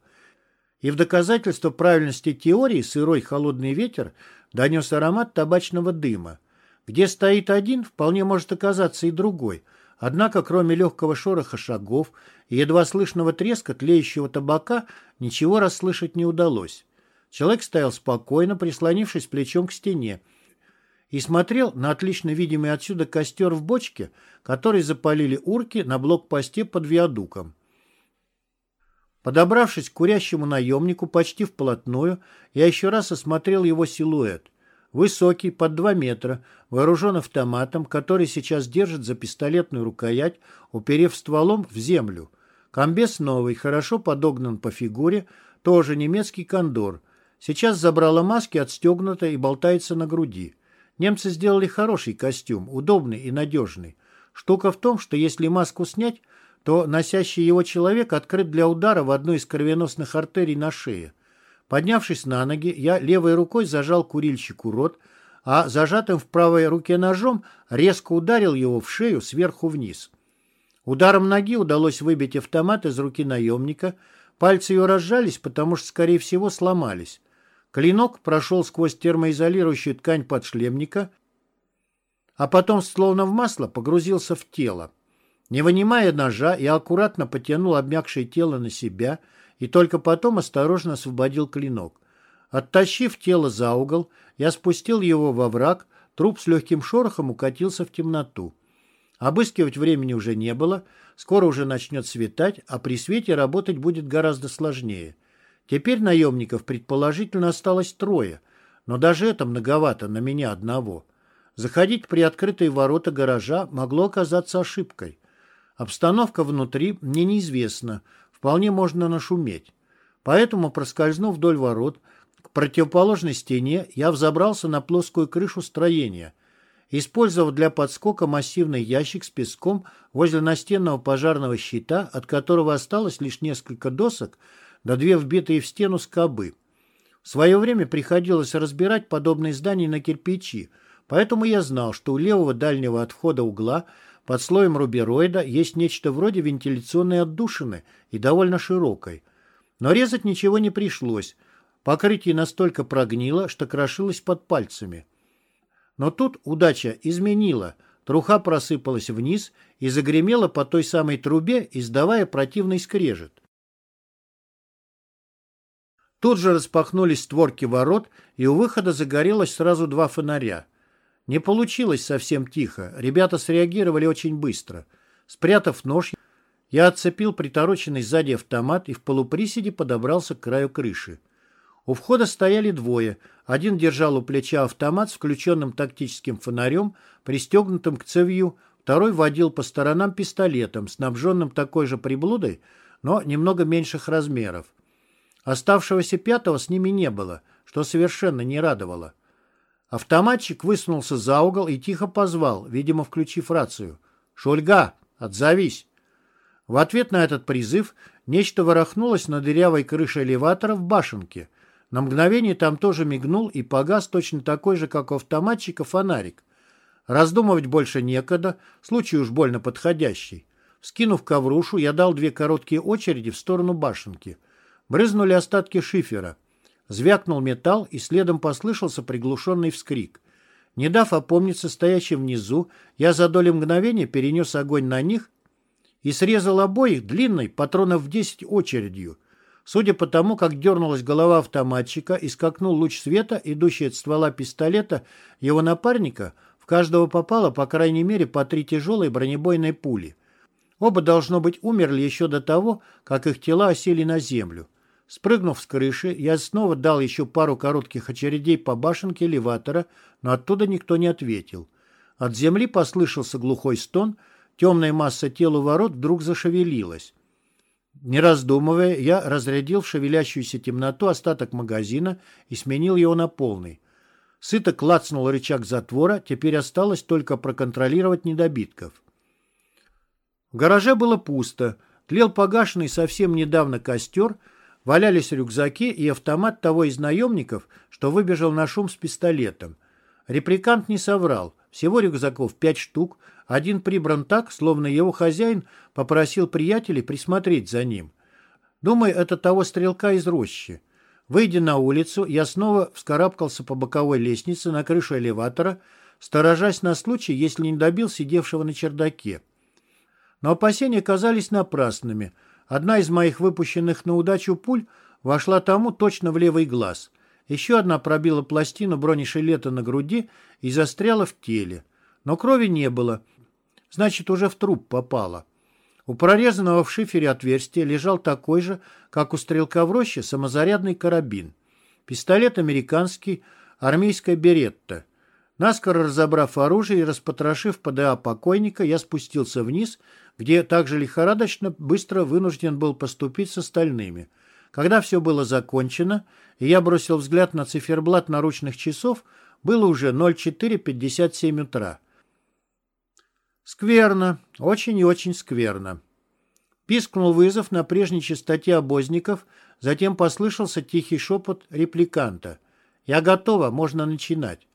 И в доказательство правильности теории сырой холодный ветер донес аромат табачного дыма. Где стоит один, вполне может оказаться и другой. Однако, кроме легкого шороха шагов и едва слышного треска тлеющего табака, ничего расслышать не удалось. Человек стоял спокойно, прислонившись плечом к стене, и смотрел на отлично видимый отсюда костер в бочке, который запалили урки на блокпосте под виадуком. Подобравшись к курящему наемнику почти вплотную, я еще раз осмотрел его силуэт. Высокий, под два метра, вооружен автоматом, который сейчас держит за пистолетную рукоять, уперев стволом в землю. Комбез новый, хорошо подогнан по фигуре, тоже немецкий кондор. Сейчас забрала маски, отстегнута и болтается на груди. Немцы сделали хороший костюм, удобный и надежный. Штука в том, что если маску снять, то носящий его человек открыт для удара в одну из кровеносных артерий на шее. Поднявшись на ноги, я левой рукой зажал курильщику рот, а зажатым в правой руке ножом резко ударил его в шею сверху вниз. Ударом ноги удалось выбить автомат из руки наемника. Пальцы ее разжались, потому что, скорее всего, сломались. Клинок прошел сквозь термоизолирующую ткань подшлемника, а потом, словно в масло, погрузился в тело. Не вынимая ножа, я аккуратно потянул обмякшее тело на себя и только потом осторожно освободил клинок. Оттащив тело за угол, я спустил его во враг, труп с легким шорохом укатился в темноту. Обыскивать времени уже не было, скоро уже начнет светать, а при свете работать будет гораздо сложнее. Теперь наемников предположительно осталось трое, но даже это многовато на меня одного. Заходить при открытые ворота гаража могло оказаться ошибкой. Обстановка внутри мне неизвестна, вполне можно нашуметь. Поэтому, проскользнув вдоль ворот, к противоположной стене я взобрался на плоскую крышу строения. Использовав для подскока массивный ящик с песком возле настенного пожарного щита, от которого осталось лишь несколько досок, да две вбитые в стену скобы. В свое время приходилось разбирать подобные здания на кирпичи, поэтому я знал, что у левого дальнего от входа угла под слоем рубероида есть нечто вроде вентиляционной отдушины и довольно широкой. Но резать ничего не пришлось. Покрытие настолько прогнило, что крошилось под пальцами. Но тут удача изменила. Труха просыпалась вниз и загремела по той самой трубе, издавая противный скрежет. Тут же распахнулись створки ворот, и у выхода загорелось сразу два фонаря. Не получилось совсем тихо. Ребята среагировали очень быстро. Спрятав нож, я отцепил притороченный сзади автомат и в полуприседе подобрался к краю крыши. У входа стояли двое. Один держал у плеча автомат с включенным тактическим фонарем, пристегнутым к цевью, второй водил по сторонам пистолетом, снабженным такой же приблудой, но немного меньших размеров. Оставшегося пятого с ними не было, что совершенно не радовало. Автоматчик высунулся за угол и тихо позвал, видимо, включив рацию. «Шульга, отзовись!» В ответ на этот призыв нечто ворохнулось на дырявой крыше элеватора в башенке. На мгновение там тоже мигнул и погас точно такой же, как у автоматчика, фонарик. Раздумывать больше некогда, случай уж больно подходящий. Скинув коврушу, я дал две короткие очереди в сторону башенки. Брызнули остатки шифера. Звякнул металл, и следом послышался приглушенный вскрик. Не дав опомниться стоящим внизу, я за доли мгновения перенес огонь на них и срезал обоих длинной, патронов в десять очередью. Судя по тому, как дернулась голова автоматчика и скакнул луч света, идущий от ствола пистолета его напарника, в каждого попало по крайней мере по три тяжелые бронебойные пули. Оба, должно быть, умерли еще до того, как их тела осели на землю. Спрыгнув с крыши, я снова дал еще пару коротких очередей по башенке элеватора, но оттуда никто не ответил. От земли послышался глухой стон, темная масса тела ворот вдруг зашевелилась. Не раздумывая, я разрядил в шевелящуюся темноту остаток магазина и сменил его на полный. Сыто клацнул рычаг затвора, теперь осталось только проконтролировать недобитков. В гараже было пусто, тлел погашенный совсем недавно костер — Валялись рюкзаки и автомат того из наемников, что выбежал на шум с пистолетом. Репликант не соврал. Всего рюкзаков пять штук. Один прибран так, словно его хозяин попросил приятелей присмотреть за ним. Думаю, это того стрелка из рощи. Выйдя на улицу, я снова вскарабкался по боковой лестнице на крышу элеватора, сторожась на случай, если не добил сидевшего на чердаке. Но опасения казались напрасными — Одна из моих выпущенных на удачу пуль вошла тому точно в левый глаз. Еще одна пробила пластину бронежилета на груди и застряла в теле. Но крови не было. Значит, уже в труп попала. У прорезанного в шифере отверстия лежал такой же, как у стрелка в роще, самозарядный карабин. Пистолет американский, армейская беретта. Наскоро разобрав оружие и распотрошив ПДА покойника, я спустился вниз где также лихорадочно быстро вынужден был поступить с остальными. Когда все было закончено, и я бросил взгляд на циферблат наручных часов, было уже 04.57 утра. Скверно, очень и очень скверно. Пискнул вызов на прежней частоте обозников, затем послышался тихий шепот репликанта. «Я готова, можно начинать».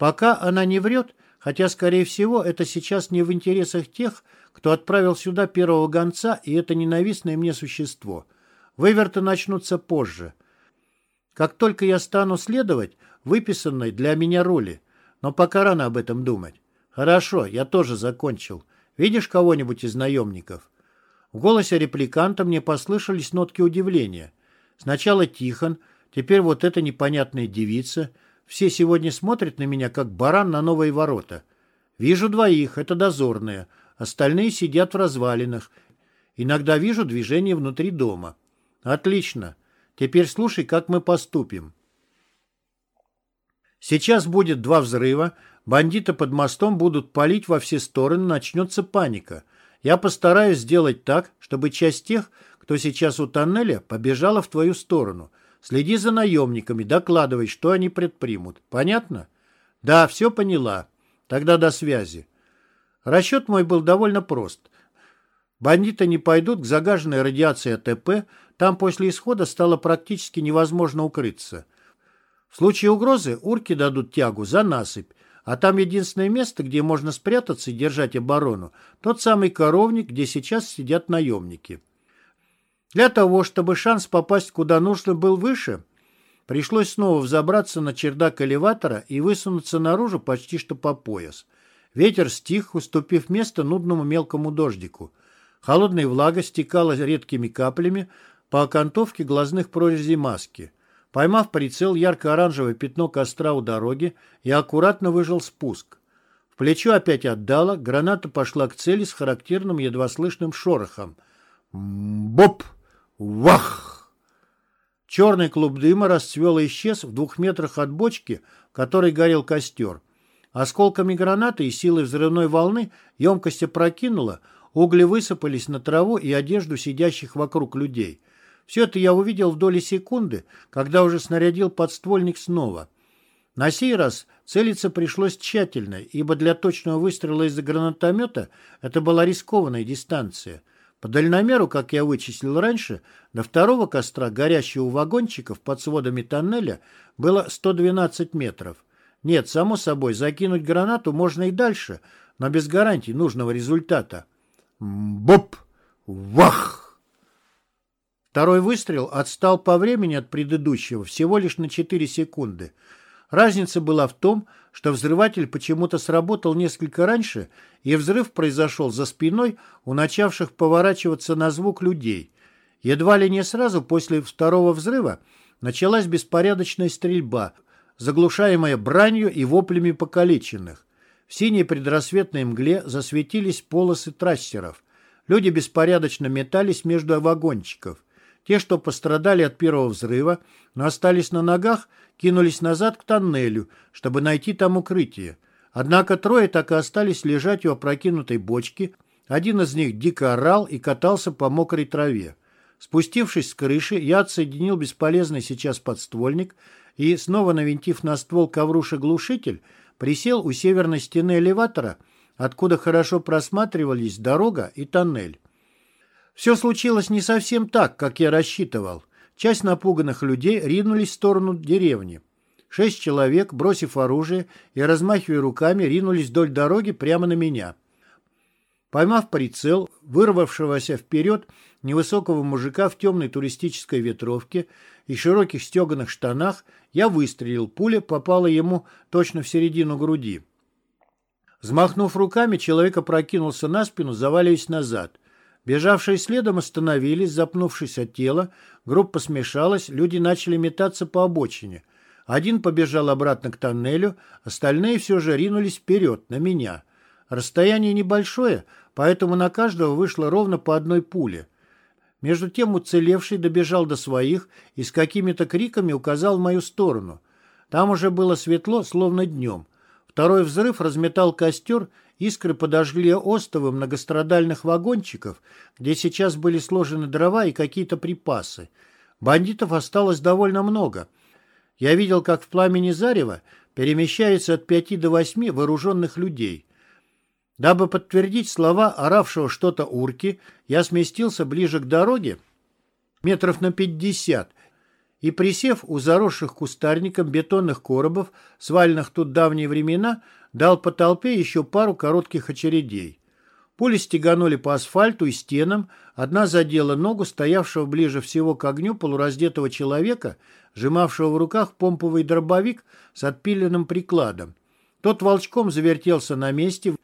Пока она не врет, хотя, скорее всего, это сейчас не в интересах тех, кто отправил сюда первого гонца и это ненавистное мне существо. Выверты начнутся позже. Как только я стану следовать выписанной для меня роли, но пока рано об этом думать. Хорошо, я тоже закончил. Видишь кого-нибудь из наемников? В голосе репликанта мне послышались нотки удивления. Сначала Тихон, теперь вот эта непонятная девица. Все сегодня смотрят на меня, как баран на новые ворота. Вижу двоих, это дозорные. Остальные сидят в развалинах. Иногда вижу движение внутри дома. Отлично. Теперь слушай, как мы поступим. Сейчас будет два взрыва, бандиты под мостом будут палить во все стороны, начнется паника. Я постараюсь сделать так, чтобы часть тех, кто сейчас у тоннеля, побежала в твою сторону. Следи за наемниками, докладывай, что они предпримут. Понятно? Да, все поняла. Тогда до связи. Расчет мой был довольно прост. Бандиты не пойдут к загаженной радиации АТП, там после исхода стало практически невозможно укрыться. В случае угрозы урки дадут тягу за насыпь, а там единственное место, где можно спрятаться и держать оборону, тот самый коровник, где сейчас сидят наемники. Для того, чтобы шанс попасть куда нужно был выше, пришлось снова взобраться на чердак элеватора и высунуться наружу почти что по пояс. Ветер стих, уступив место нудному мелкому дождику. Холодная влага стекала редкими каплями по окантовке глазных прорезей маски. Поймав прицел ярко-оранжевое пятно костра у дороги, я аккуратно выжил спуск. В плечо опять отдало, граната пошла к цели с характерным едва слышным шорохом. Боп! Вах! Черный клуб дыма расцвел и исчез в двух метрах от бочки, в которой горел костер. Осколками гранаты и силой взрывной волны емкость опрокинула, угли высыпались на траву и одежду сидящих вокруг людей. Все это я увидел в доли секунды, когда уже снарядил подствольник снова. На сей раз целиться пришлось тщательно, ибо для точного выстрела из-за гранатомета это была рискованная дистанция. По дальномеру, как я вычислил раньше, до второго костра, горящего у вагончиков под сводами тоннеля, было 112 метров. Нет, само собой, закинуть гранату можно и дальше, но без гарантий нужного результата. Боп! Вах! Второй выстрел отстал по времени от предыдущего всего лишь на 4 секунды. Разница была в том, что взрыватель почему-то сработал несколько раньше, и взрыв произошел за спиной у начавших поворачиваться на звук людей. Едва ли не сразу после второго взрыва началась беспорядочная стрельба, заглушаемая бранью и воплями покалеченных. В синей предрассветной мгле засветились полосы трассеров. Люди беспорядочно метались между вагончиков. Те, что пострадали от первого взрыва, но остались на ногах, кинулись назад к тоннелю, чтобы найти там укрытие. Однако трое так и остались лежать у опрокинутой бочки. Один из них дико орал и катался по мокрой траве. Спустившись с крыши, я отсоединил бесполезный сейчас подствольник и, снова навинтив на ствол коврушек-глушитель, присел у северной стены элеватора, откуда хорошо просматривались дорога и тоннель. Все случилось не совсем так, как я рассчитывал. Часть напуганных людей ринулись в сторону деревни. Шесть человек, бросив оружие и размахивая руками, ринулись вдоль дороги прямо на меня. Поймав прицел, вырвавшегося вперед невысокого мужика в темной туристической ветровке и широких стеганых штанах, я выстрелил. Пуля попала ему точно в середину груди. Взмахнув руками, человек опрокинулся на спину, заваливаясь назад. Бежавшие следом остановились, запнувшись от тела, группа смешалась, люди начали метаться по обочине. Один побежал обратно к тоннелю, остальные все же ринулись вперед, на меня. Расстояние небольшое, поэтому на каждого вышло ровно по одной пуле. Между тем уцелевший добежал до своих и с какими-то криками указал в мою сторону. Там уже было светло, словно днем. Второй взрыв разметал костер Искры подожгли остовы многострадальных вагончиков, где сейчас были сложены дрова и какие-то припасы. Бандитов осталось довольно много. Я видел, как в пламени зарева перемещается от пяти до восьми вооруженных людей. Дабы подтвердить слова оравшего что-то урки, я сместился ближе к дороге, метров на пятьдесят, и, присев у заросших кустарником бетонных коробов, сваленных тут давние времена, дал по толпе еще пару коротких очередей. Пули стеганули по асфальту и стенам, одна задела ногу стоявшего ближе всего к огню полураздетого человека, сжимавшего в руках помповый дробовик с отпиленным прикладом. Тот волчком завертелся на месте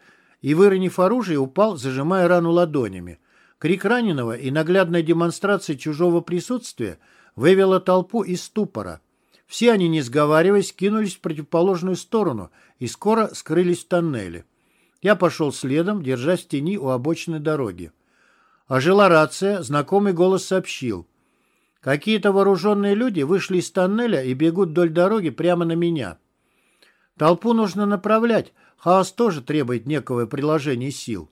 и, выронив оружие, упал, зажимая рану ладонями. Крик раненого и наглядная демонстрация чужого присутствия вывела толпу из ступора. Все они, не сговариваясь, кинулись в противоположную сторону и скоро скрылись в тоннеле. Я пошел следом, держась в тени у обочины дороги. Ожила рация, знакомый голос сообщил. Какие-то вооруженные люди вышли из тоннеля и бегут вдоль дороги прямо на меня. Толпу нужно направлять, хаос тоже требует некого приложения сил.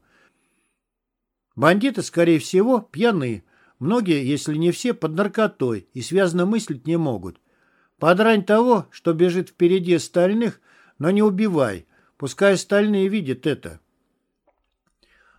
Бандиты, скорее всего, пьяны. Многие, если не все, под наркотой и связно мыслить не могут. Подрань того, что бежит впереди остальных, но не убивай. Пускай остальные видят это.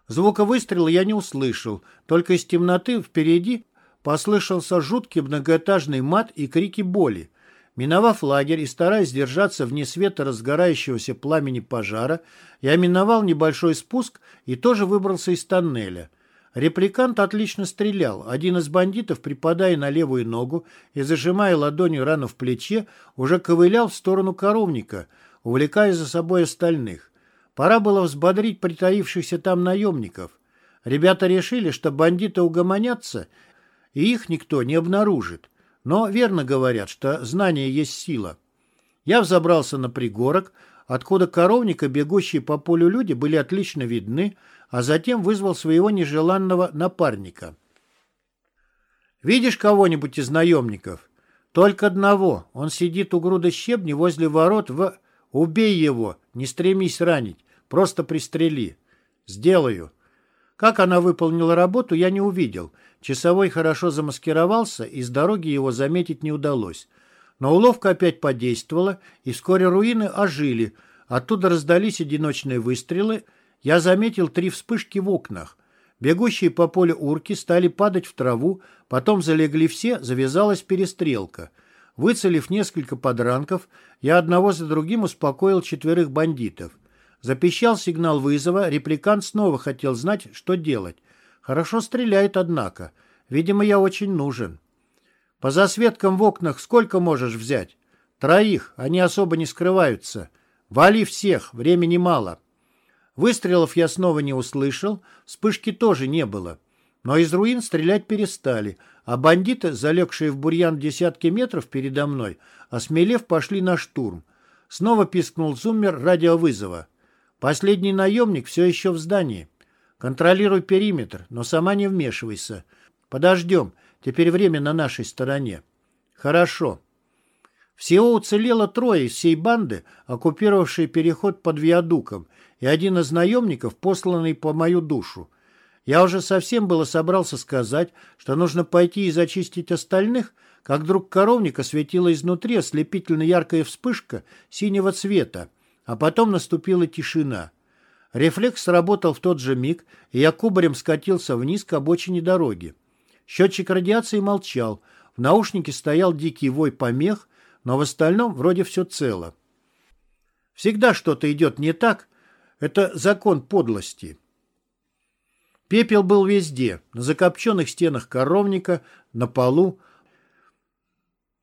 Звука выстрела я не услышал, только из темноты впереди послышался жуткий многоэтажный мат и крики боли. Миновав лагерь и стараясь держаться вне света разгорающегося пламени пожара, я миновал небольшой спуск и тоже выбрался из тоннеля. Репликант отлично стрелял. Один из бандитов, припадая на левую ногу и зажимая ладонью рану в плече, уже ковылял в сторону коровника — увлекая за собой остальных. Пора было взбодрить притаившихся там наемников. Ребята решили, что бандиты угомонятся, и их никто не обнаружит. Но верно говорят, что знание есть сила. Я взобрался на пригорок, откуда коровника, бегущие по полю люди, были отлично видны, а затем вызвал своего нежеланного напарника. «Видишь кого-нибудь из наемников?» «Только одного. Он сидит у груды щебня возле ворот в...» Убей его, не стремись ранить, просто пристрели. Сделаю. Как она выполнила работу, я не увидел. Часовой хорошо замаскировался, и с дороги его заметить не удалось. Но уловка опять подействовала, и вскоре руины ожили. Оттуда раздались одиночные выстрелы. Я заметил три вспышки в окнах. Бегущие по полю урки стали падать в траву, потом залегли все, завязалась перестрелка — Выцелив несколько подранков, я одного за другим успокоил четверых бандитов. Запищал сигнал вызова, репликант снова хотел знать, что делать. Хорошо стреляет, однако. Видимо, я очень нужен. По засветкам в окнах сколько можешь взять? Троих, они особо не скрываются. Вали всех, времени мало. Выстрелов я снова не услышал, вспышки тоже не было. Но из руин стрелять перестали, а бандиты, залегшие в бурьян десятки метров передо мной, осмелев, пошли на штурм. Снова пискнул зуммер радиовызова. Последний наемник все еще в здании. Контролируй периметр, но сама не вмешивайся. Подождем, теперь время на нашей стороне. Хорошо. Всего уцелело трое из всей банды, оккупировавшие переход под виадуком, и один из наемников, посланный по мою душу. Я уже совсем было собрался сказать, что нужно пойти и зачистить остальных, как вдруг коровника светила изнутри ослепительно яркая вспышка синего цвета, а потом наступила тишина. Рефлекс сработал в тот же миг, и я кубарем скатился вниз к обочине дороги. Счетчик радиации молчал, в наушнике стоял дикий вой помех, но в остальном вроде все цело. Всегда что-то идет не так. Это закон подлости. Пепел был везде, на закопченных стенах коровника, на полу.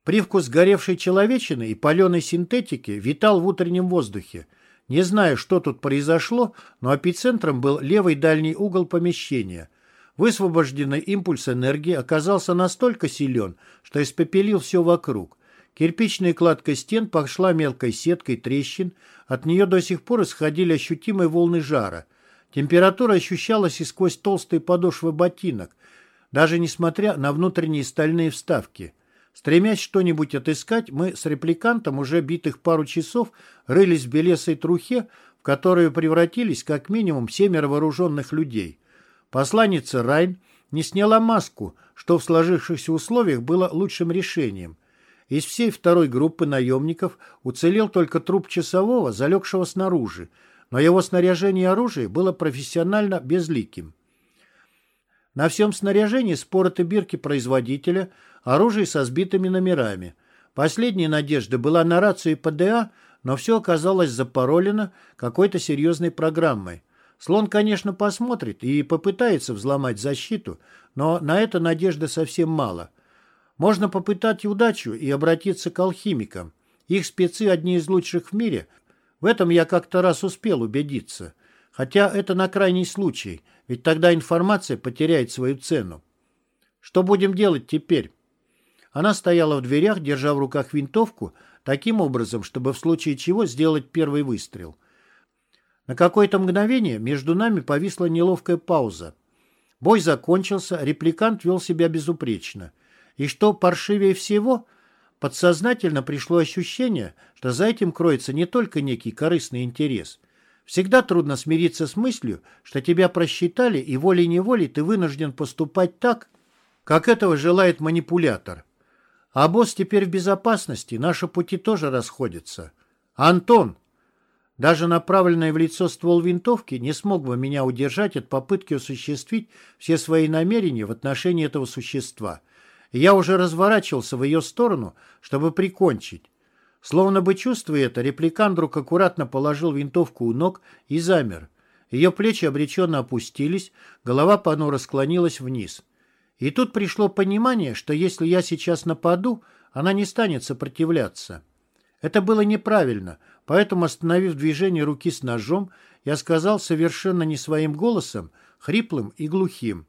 Привкус горевшей человечины и паленой синтетики витал в утреннем воздухе. Не знаю, что тут произошло, но эпицентром был левый дальний угол помещения. Высвобожденный импульс энергии оказался настолько силен, что испепелил все вокруг. Кирпичная кладка стен пошла мелкой сеткой трещин, от нее до сих пор исходили ощутимые волны жара. Температура ощущалась и сквозь толстые подошвы ботинок, даже несмотря на внутренние стальные вставки. Стремясь что-нибудь отыскать, мы с репликантом уже битых пару часов рылись в белесой трухе, в которую превратились как минимум семеро вооруженных людей. Посланница Райн не сняла маску, что в сложившихся условиях было лучшим решением. Из всей второй группы наемников уцелел только труп часового, залегшего снаружи, но его снаряжение и оружие было профессионально безликим. На всем снаряжении спороты бирки производителя, оружие со сбитыми номерами. Последняя надежда была на рацию и ПДА, но все оказалось запаролено какой-то серьезной программой. Слон, конечно, посмотрит и попытается взломать защиту, но на это надежды совсем мало. Можно попытать удачу и обратиться к алхимикам. Их спецы одни из лучших в мире. В этом я как-то раз успел убедиться. Хотя это на крайний случай, ведь тогда информация потеряет свою цену. Что будем делать теперь? Она стояла в дверях, держа в руках винтовку, таким образом, чтобы в случае чего сделать первый выстрел. На какое-то мгновение между нами повисла неловкая пауза. Бой закончился, репликант вел себя безупречно. И что паршивее всего, подсознательно пришло ощущение, что за этим кроется не только некий корыстный интерес. Всегда трудно смириться с мыслью, что тебя просчитали, и волей-неволей ты вынужден поступать так, как этого желает манипулятор. А босс теперь в безопасности, наши пути тоже расходятся. «Антон!» Даже направленный в лицо ствол винтовки не смог бы меня удержать от попытки осуществить все свои намерения в отношении этого существа. И я уже разворачивался в ее сторону, чтобы прикончить. Словно бы чувствуя это, репликант вдруг аккуратно положил винтовку у ног и замер. Ее плечи обреченно опустились, голова понуро склонилась вниз. И тут пришло понимание, что если я сейчас нападу, она не станет сопротивляться. Это было неправильно, поэтому, остановив движение руки с ножом, я сказал совершенно не своим голосом, хриплым и глухим.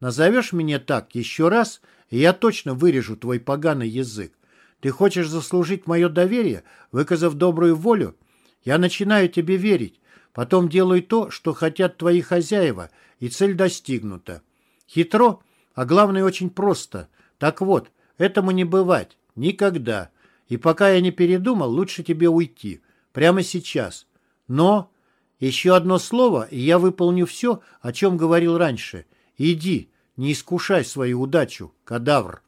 «Назовешь меня так еще раз, и я точно вырежу твой поганый язык. Ты хочешь заслужить мое доверие, выказав добрую волю? Я начинаю тебе верить, потом делаю то, что хотят твои хозяева, и цель достигнута. Хитро, а главное очень просто. Так вот, этому не бывать. Никогда. И пока я не передумал, лучше тебе уйти. Прямо сейчас. Но... Еще одно слово, и я выполню все, о чем говорил раньше. Иди, не искушай свою удачу, кадавр.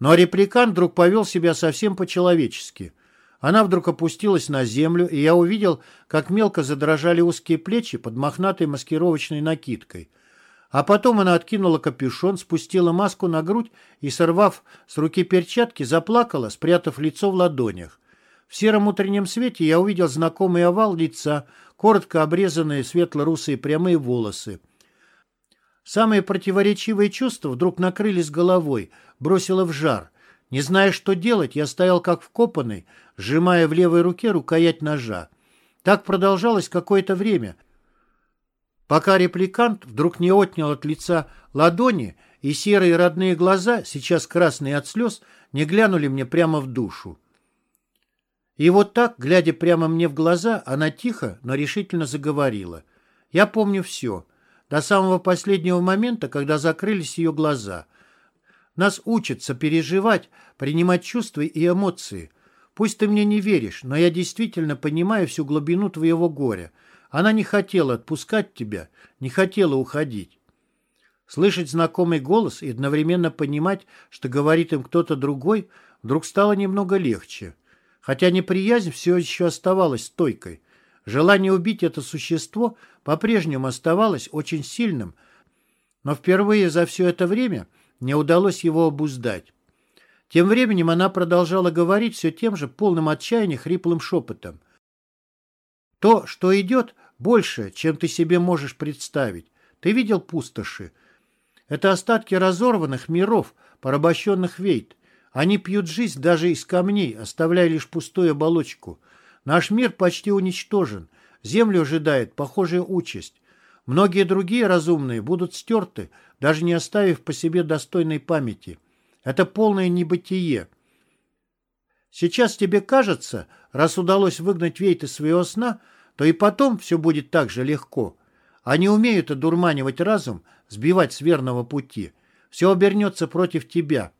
Но репликант вдруг повел себя совсем по-человечески. Она вдруг опустилась на землю, и я увидел, как мелко задрожали узкие плечи под мохнатой маскировочной накидкой — а потом она откинула капюшон, спустила маску на грудь и, сорвав с руки перчатки, заплакала, спрятав лицо в ладонях. В сером утреннем свете я увидел знакомый овал лица, коротко обрезанные светло-русые прямые волосы. Самые противоречивые чувства вдруг накрылись головой, бросило в жар. Не зная, что делать, я стоял как вкопанный, сжимая в левой руке рукоять ножа. Так продолжалось какое-то время, пока репликант вдруг не отнял от лица ладони, и серые родные глаза, сейчас красные от слез, не глянули мне прямо в душу. И вот так, глядя прямо мне в глаза, она тихо, но решительно заговорила. Я помню все, до самого последнего момента, когда закрылись ее глаза. Нас учатся переживать, принимать чувства и эмоции. Пусть ты мне не веришь, но я действительно понимаю всю глубину твоего горя — она не хотела отпускать тебя, не хотела уходить. Слышать знакомый голос и одновременно понимать, что говорит им кто-то другой, вдруг стало немного легче. Хотя неприязнь все еще оставалась стойкой. Желание убить это существо по-прежнему оставалось очень сильным, но впервые за все это время не удалось его обуздать. Тем временем она продолжала говорить все тем же полным отчаяния хриплым шепотом. То, что идет, больше, чем ты себе можешь представить. Ты видел пустоши? Это остатки разорванных миров, порабощенных вейт. Они пьют жизнь даже из камней, оставляя лишь пустую оболочку. Наш мир почти уничтожен. Землю ожидает похожая участь. Многие другие разумные будут стерты, даже не оставив по себе достойной памяти. Это полное небытие. Сейчас тебе кажется, раз удалось выгнать Вейт из своего сна, то и потом все будет так же легко. Они умеют одурманивать разум, сбивать с верного пути. Все обернется против тебя.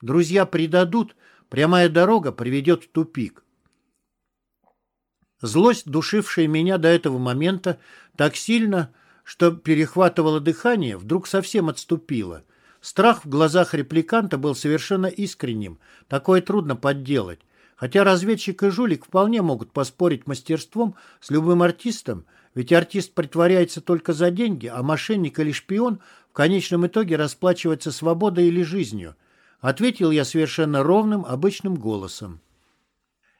Друзья предадут, прямая дорога приведет в тупик. Злость, душившая меня до этого момента, так сильно, что перехватывало дыхание, вдруг совсем отступила. Страх в глазах репликанта был совершенно искренним, такое трудно подделать. Хотя разведчик и жулик вполне могут поспорить мастерством с любым артистом, ведь артист притворяется только за деньги, а мошенник или шпион в конечном итоге расплачивается свободой или жизнью. Ответил я совершенно ровным, обычным голосом.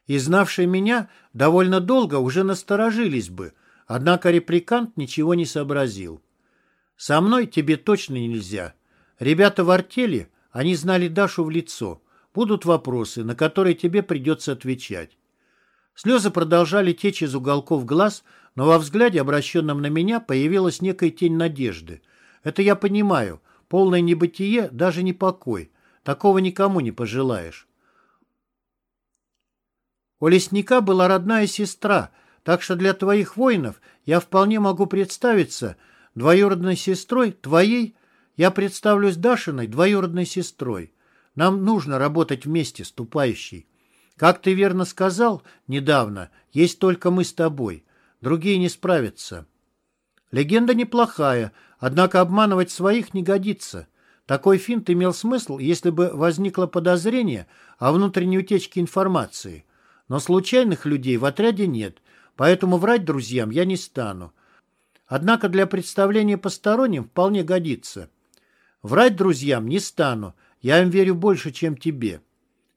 И знавшие меня довольно долго уже насторожились бы, Однако репликант ничего не сообразил. «Со мной тебе точно нельзя. Ребята в артели, они знали Дашу в лицо. Будут вопросы, на которые тебе придется отвечать». Слезы продолжали течь из уголков глаз, но во взгляде, обращенном на меня, появилась некая тень надежды. Это я понимаю. Полное небытие, даже не покой. Такого никому не пожелаешь. У лесника была родная сестра, так что для твоих воинов я вполне могу представиться двоюродной сестрой твоей, я представлюсь Дашиной двоюродной сестрой. Нам нужно работать вместе, ступающий. Как ты верно сказал недавно, есть только мы с тобой. Другие не справятся. Легенда неплохая, однако обманывать своих не годится. Такой финт имел смысл, если бы возникло подозрение о внутренней утечке информации. Но случайных людей в отряде нет, поэтому врать друзьям я не стану. Однако для представления посторонним вполне годится. Врать друзьям не стану, я им верю больше, чем тебе.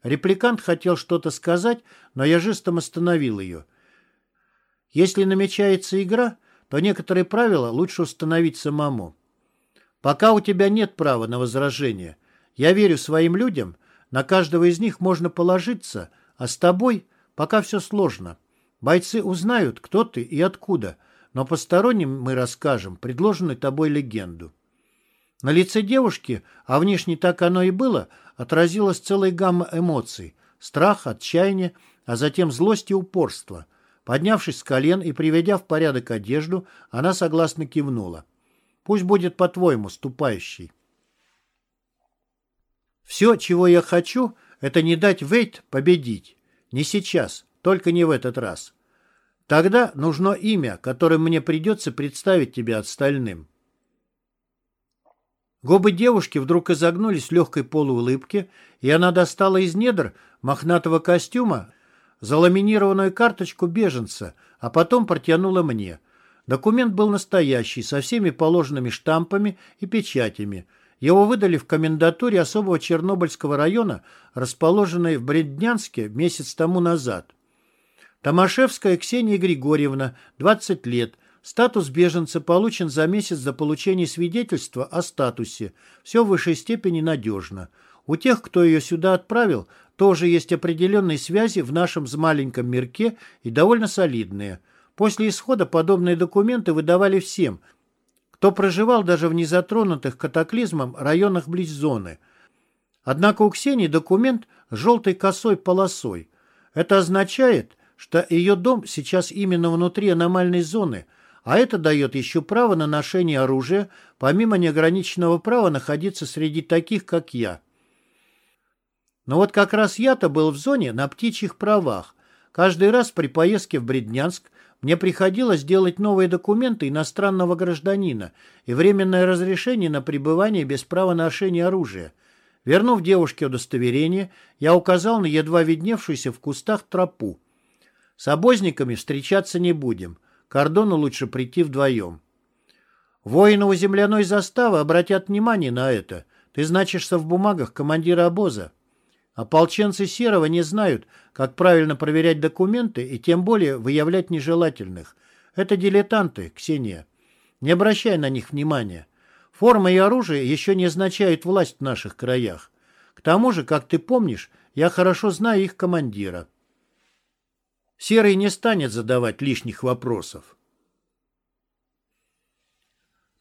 Репликант хотел что-то сказать, но я жестом остановил ее. Если намечается игра, то некоторые правила лучше установить самому. Пока у тебя нет права на возражение. Я верю своим людям, на каждого из них можно положиться, а с тобой пока все сложно. Бойцы узнают, кто ты и откуда, но посторонним мы расскажем предложенную тобой легенду. На лице девушки, а внешне так оно и было, отразилась целая гамма эмоций – страх, отчаяние, а затем злость и упорство. Поднявшись с колен и приведя в порядок одежду, она согласно кивнула. «Пусть будет по-твоему, ступающий». «Все, чего я хочу, это не дать Вейт победить. Не сейчас, только не в этот раз. Тогда нужно имя, которым мне придется представить тебя остальным». Губы девушки вдруг изогнулись в легкой полуулыбке, и она достала из недр мохнатого костюма заламинированную карточку беженца, а потом протянула мне. Документ был настоящий, со всеми положенными штампами и печатями. Его выдали в комендатуре особого Чернобыльского района, расположенной в Бреднянске месяц тому назад. Томашевская Ксения Григорьевна, 20 лет, Статус беженца получен за месяц до получения свидетельства о статусе. Все в высшей степени надежно. У тех, кто ее сюда отправил, тоже есть определенные связи в нашем маленьком мирке и довольно солидные. После исхода подобные документы выдавали всем, кто проживал даже в незатронутых катаклизмом районах близ зоны. Однако у Ксении документ с желтой косой полосой. Это означает, что ее дом сейчас именно внутри аномальной зоны – а это дает еще право на ношение оружия, помимо неограниченного права находиться среди таких, как я. Но вот как раз я-то был в зоне на птичьих правах. Каждый раз при поездке в Бреднянск мне приходилось делать новые документы иностранного гражданина и временное разрешение на пребывание без права ношения оружия. Вернув девушке удостоверение, я указал на едва видневшуюся в кустах тропу. С обозниками встречаться не будем. Кордону лучше прийти вдвоем. Воины у земляной заставы обратят внимание на это. Ты значишься в бумагах командира обоза. Ополченцы Серого не знают, как правильно проверять документы и тем более выявлять нежелательных. Это дилетанты, Ксения. Не обращай на них внимания. Форма и оружие еще не означают власть в наших краях. К тому же, как ты помнишь, я хорошо знаю их командира. Серый не станет задавать лишних вопросов.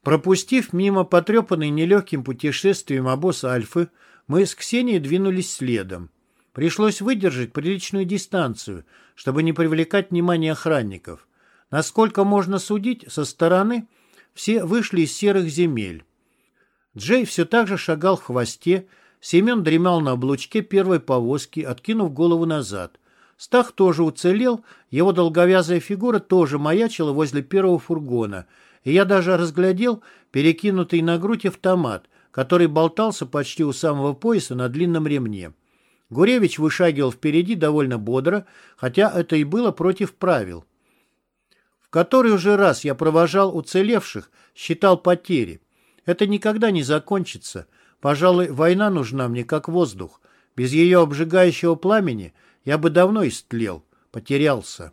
Пропустив мимо потрепанный нелегким путешествием обоз Альфы, мы с Ксенией двинулись следом. Пришлось выдержать приличную дистанцию, чтобы не привлекать внимание охранников. Насколько можно судить, со стороны все вышли из серых земель. Джей все так же шагал в хвосте, Семен дремал на облучке первой повозки, откинув голову назад. Стах тоже уцелел, его долговязая фигура тоже маячила возле первого фургона, и я даже разглядел перекинутый на грудь автомат, который болтался почти у самого пояса на длинном ремне. Гуревич вышагивал впереди довольно бодро, хотя это и было против правил. В который уже раз я провожал уцелевших, считал потери. Это никогда не закончится. Пожалуй, война нужна мне как воздух. Без ее обжигающего пламени – я бы давно истлел, потерялся.